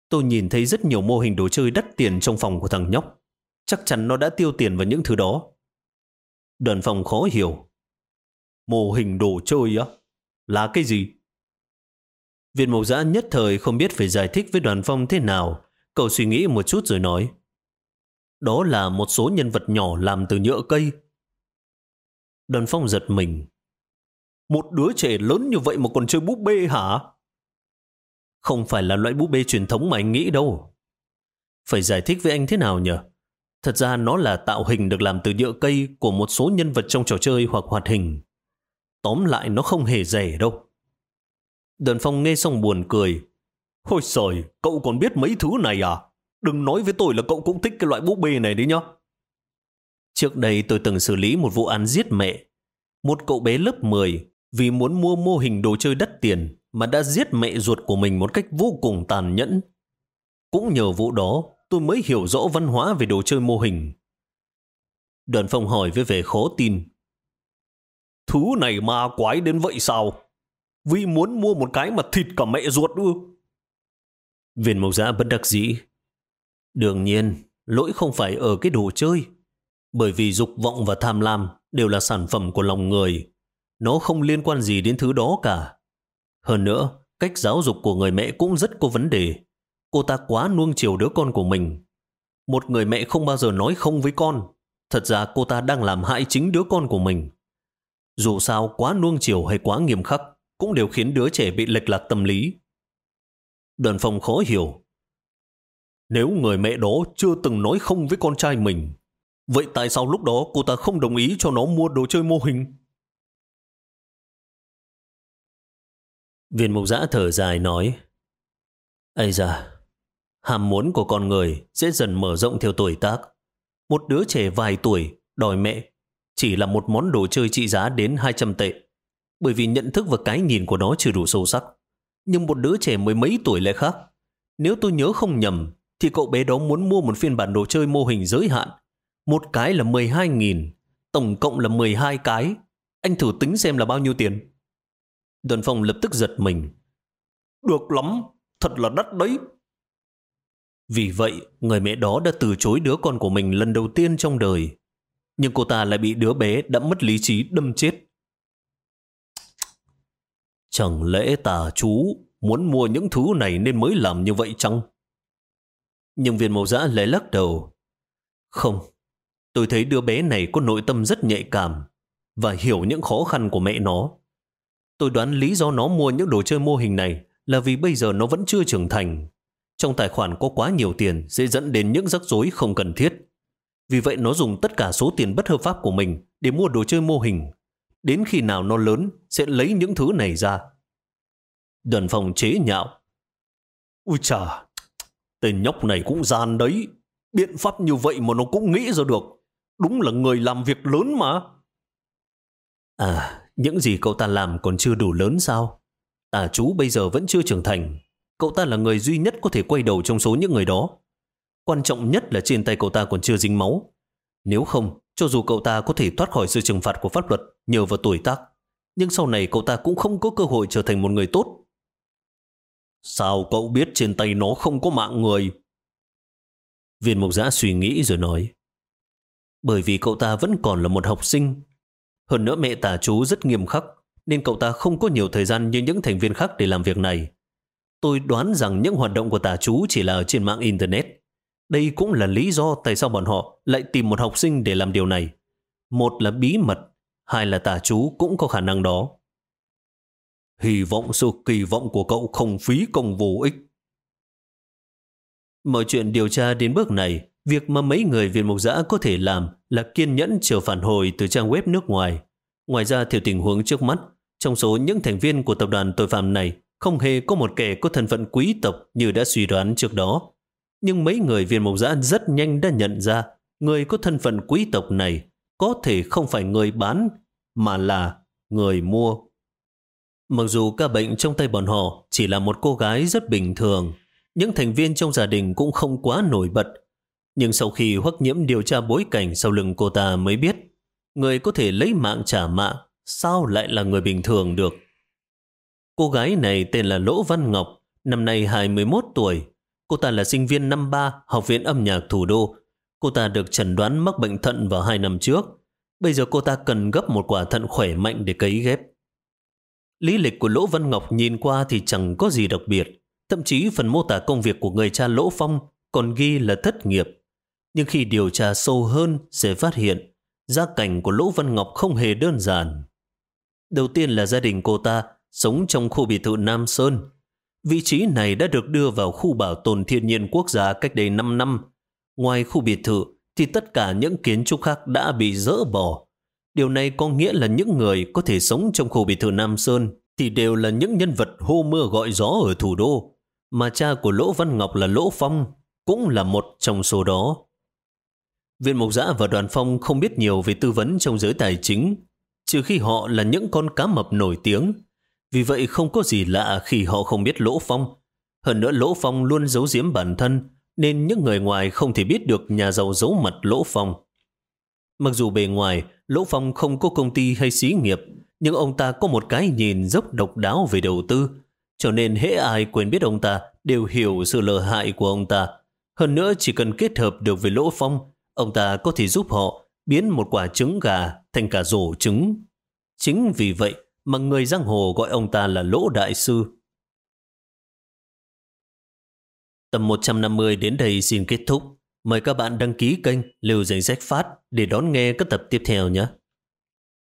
Tôi nhìn thấy rất nhiều mô hình đồ chơi đắt tiền trong phòng của thằng nhóc. Chắc chắn nó đã tiêu tiền vào những thứ đó. Đoàn phòng khó hiểu. Mô hình đồ chơi á? Là cái gì? Viên mộc giã nhất thời không biết phải giải thích với đoàn phong thế nào. Cậu suy nghĩ một chút rồi nói. Đó là một số nhân vật nhỏ làm từ nhựa cây. Đoàn phong giật mình. Một đứa trẻ lớn như vậy mà còn chơi búp bê hả? Không phải là loại búp bê truyền thống mà anh nghĩ đâu. Phải giải thích với anh thế nào nhỉ? Thật ra nó là tạo hình được làm từ nhựa cây của một số nhân vật trong trò chơi hoặc hoạt hình. Tóm lại nó không hề rẻ đâu. Đơn Phong nghe xong buồn cười. Ôi trời, cậu còn biết mấy thứ này à? Đừng nói với tôi là cậu cũng thích cái loại búp bê này đấy nhá. Trước đây tôi từng xử lý một vụ án giết mẹ. Một cậu bé lớp 10 vì muốn mua mô hình đồ chơi đắt tiền mà đã giết mẹ ruột của mình một cách vô cùng tàn nhẫn. Cũng nhờ vụ đó, tôi mới hiểu rõ văn hóa về đồ chơi mô hình. Đoàn phong hỏi với vẻ khó tin. Thứ này ma quái đến vậy sao? Vì muốn mua một cái mà thịt cả mẹ ruột ư? Viên mộc giã bất đắc dĩ. Đương nhiên, lỗi không phải ở cái đồ chơi. Bởi vì dục vọng và tham lam đều là sản phẩm của lòng người. Nó không liên quan gì đến thứ đó cả. Hơn nữa, cách giáo dục của người mẹ cũng rất có vấn đề. Cô ta quá nuông chiều đứa con của mình. Một người mẹ không bao giờ nói không với con. Thật ra cô ta đang làm hại chính đứa con của mình. Dù sao quá nuông chiều hay quá nghiêm khắc cũng đều khiến đứa trẻ bị lệch lạc tâm lý. Đoàn phòng khó hiểu. Nếu người mẹ đó chưa từng nói không với con trai mình, vậy tại sao lúc đó cô ta không đồng ý cho nó mua đồ chơi mô hình? Viên mục giã thở dài nói, Ây da, hàm muốn của con người sẽ dần mở rộng theo tuổi tác. Một đứa trẻ vài tuổi đòi mẹ chỉ là một món đồ chơi trị giá đến 200 tệ, bởi vì nhận thức và cái nhìn của nó chưa đủ sâu sắc. Nhưng một đứa trẻ mới mấy tuổi lại khác. Nếu tôi nhớ không nhầm, thì cậu bé đó muốn mua một phiên bản đồ chơi mô hình giới hạn. Một cái là 12.000, tổng cộng là 12 cái. Anh thử tính xem là bao nhiêu tiền. Đoàn phong lập tức giật mình. Được lắm, thật là đắt đấy. Vì vậy, người mẹ đó đã từ chối đứa con của mình lần đầu tiên trong đời. Nhưng cô ta lại bị đứa bé đã mất lý trí đâm chết. Chẳng lẽ tà chú muốn mua những thứ này nên mới làm như vậy chăng? Nhưng viên màu giã lại lắc đầu. Không, tôi thấy đứa bé này có nội tâm rất nhạy cảm và hiểu những khó khăn của mẹ nó. Tôi đoán lý do nó mua những đồ chơi mô hình này là vì bây giờ nó vẫn chưa trưởng thành. Trong tài khoản có quá nhiều tiền sẽ dẫn đến những rắc rối không cần thiết. Vì vậy nó dùng tất cả số tiền bất hợp pháp của mình để mua đồ chơi mô hình. Đến khi nào nó lớn sẽ lấy những thứ này ra. Đoàn phòng chế nhạo. Ui chà, tên nhóc này cũng gian đấy. Biện pháp như vậy mà nó cũng nghĩ ra được. Đúng là người làm việc lớn mà. À, những gì cậu ta làm còn chưa đủ lớn sao? Tà chú bây giờ vẫn chưa trưởng thành. Cậu ta là người duy nhất có thể quay đầu trong số những người đó. Quan trọng nhất là trên tay cậu ta còn chưa dính máu. Nếu không, cho dù cậu ta có thể thoát khỏi sự trừng phạt của pháp luật nhờ vào tuổi tác, nhưng sau này cậu ta cũng không có cơ hội trở thành một người tốt. Sao cậu biết trên tay nó không có mạng người? Viên mục giã suy nghĩ rồi nói. Bởi vì cậu ta vẫn còn là một học sinh hơn nữa mẹ tà chú rất nghiêm khắc, nên cậu ta không có nhiều thời gian như những thành viên khác để làm việc này. Tôi đoán rằng những hoạt động của tà chú chỉ là ở trên mạng Internet. Đây cũng là lý do tại sao bọn họ lại tìm một học sinh để làm điều này. Một là bí mật, hai là tà chú cũng có khả năng đó. Hy vọng sự kỳ vọng của cậu không phí công vô ích. Mọi chuyện điều tra đến bước này, Việc mà mấy người viên mục giã có thể làm là kiên nhẫn chờ phản hồi từ trang web nước ngoài. Ngoài ra, theo tình huống trước mắt, trong số những thành viên của tập đoàn tội phạm này, không hề có một kẻ có thân phận quý tộc như đã suy đoán trước đó. Nhưng mấy người viên mục giã rất nhanh đã nhận ra người có thân phận quý tộc này có thể không phải người bán, mà là người mua. Mặc dù ca bệnh trong tay bọn họ chỉ là một cô gái rất bình thường, những thành viên trong gia đình cũng không quá nổi bật. Nhưng sau khi hoắc nhiễm điều tra bối cảnh sau lưng cô ta mới biết, người có thể lấy mạng trả mạng, sao lại là người bình thường được? Cô gái này tên là Lỗ Văn Ngọc, năm nay 21 tuổi. Cô ta là sinh viên năm 3 Học viện âm nhạc thủ đô. Cô ta được chẩn đoán mắc bệnh thận vào hai năm trước. Bây giờ cô ta cần gấp một quả thận khỏe mạnh để cấy ghép. Lý lịch của Lỗ Văn Ngọc nhìn qua thì chẳng có gì đặc biệt. Thậm chí phần mô tả công việc của người cha Lỗ Phong còn ghi là thất nghiệp. Nhưng khi điều tra sâu hơn sẽ phát hiện gia cảnh của Lỗ Văn Ngọc không hề đơn giản. Đầu tiên là gia đình cô ta sống trong khu biệt thự Nam Sơn. Vị trí này đã được đưa vào khu bảo tồn thiên nhiên quốc gia cách đây 5 năm. Ngoài khu biệt thự thì tất cả những kiến trúc khác đã bị dỡ bỏ. Điều này có nghĩa là những người có thể sống trong khu biệt thự Nam Sơn thì đều là những nhân vật hô mưa gọi gió ở thủ đô. Mà cha của Lỗ Văn Ngọc là Lỗ Phong, cũng là một trong số đó. Viên Mộc Giã và Đoàn Phong không biết nhiều về tư vấn trong giới tài chính, trừ khi họ là những con cá mập nổi tiếng. Vì vậy không có gì lạ khi họ không biết Lỗ Phong. Hơn nữa Lỗ Phong luôn giấu giếm bản thân, nên những người ngoài không thể biết được nhà giàu giấu mặt Lỗ Phong. Mặc dù bề ngoài, Lỗ Phong không có công ty hay xí nghiệp, nhưng ông ta có một cái nhìn dốc độc đáo về đầu tư, cho nên hễ ai quên biết ông ta đều hiểu sự lợi hại của ông ta. Hơn nữa chỉ cần kết hợp được với Lỗ Phong, ông ta có thể giúp họ biến một quả trứng gà thành cả rổ trứng. Chính vì vậy mà người giang hồ gọi ông ta là Lỗ Đại Sư. Tầm 150 đến đây xin kết thúc. Mời các bạn đăng ký kênh Lưu Danh Sách Phát để đón nghe các tập tiếp theo nhé.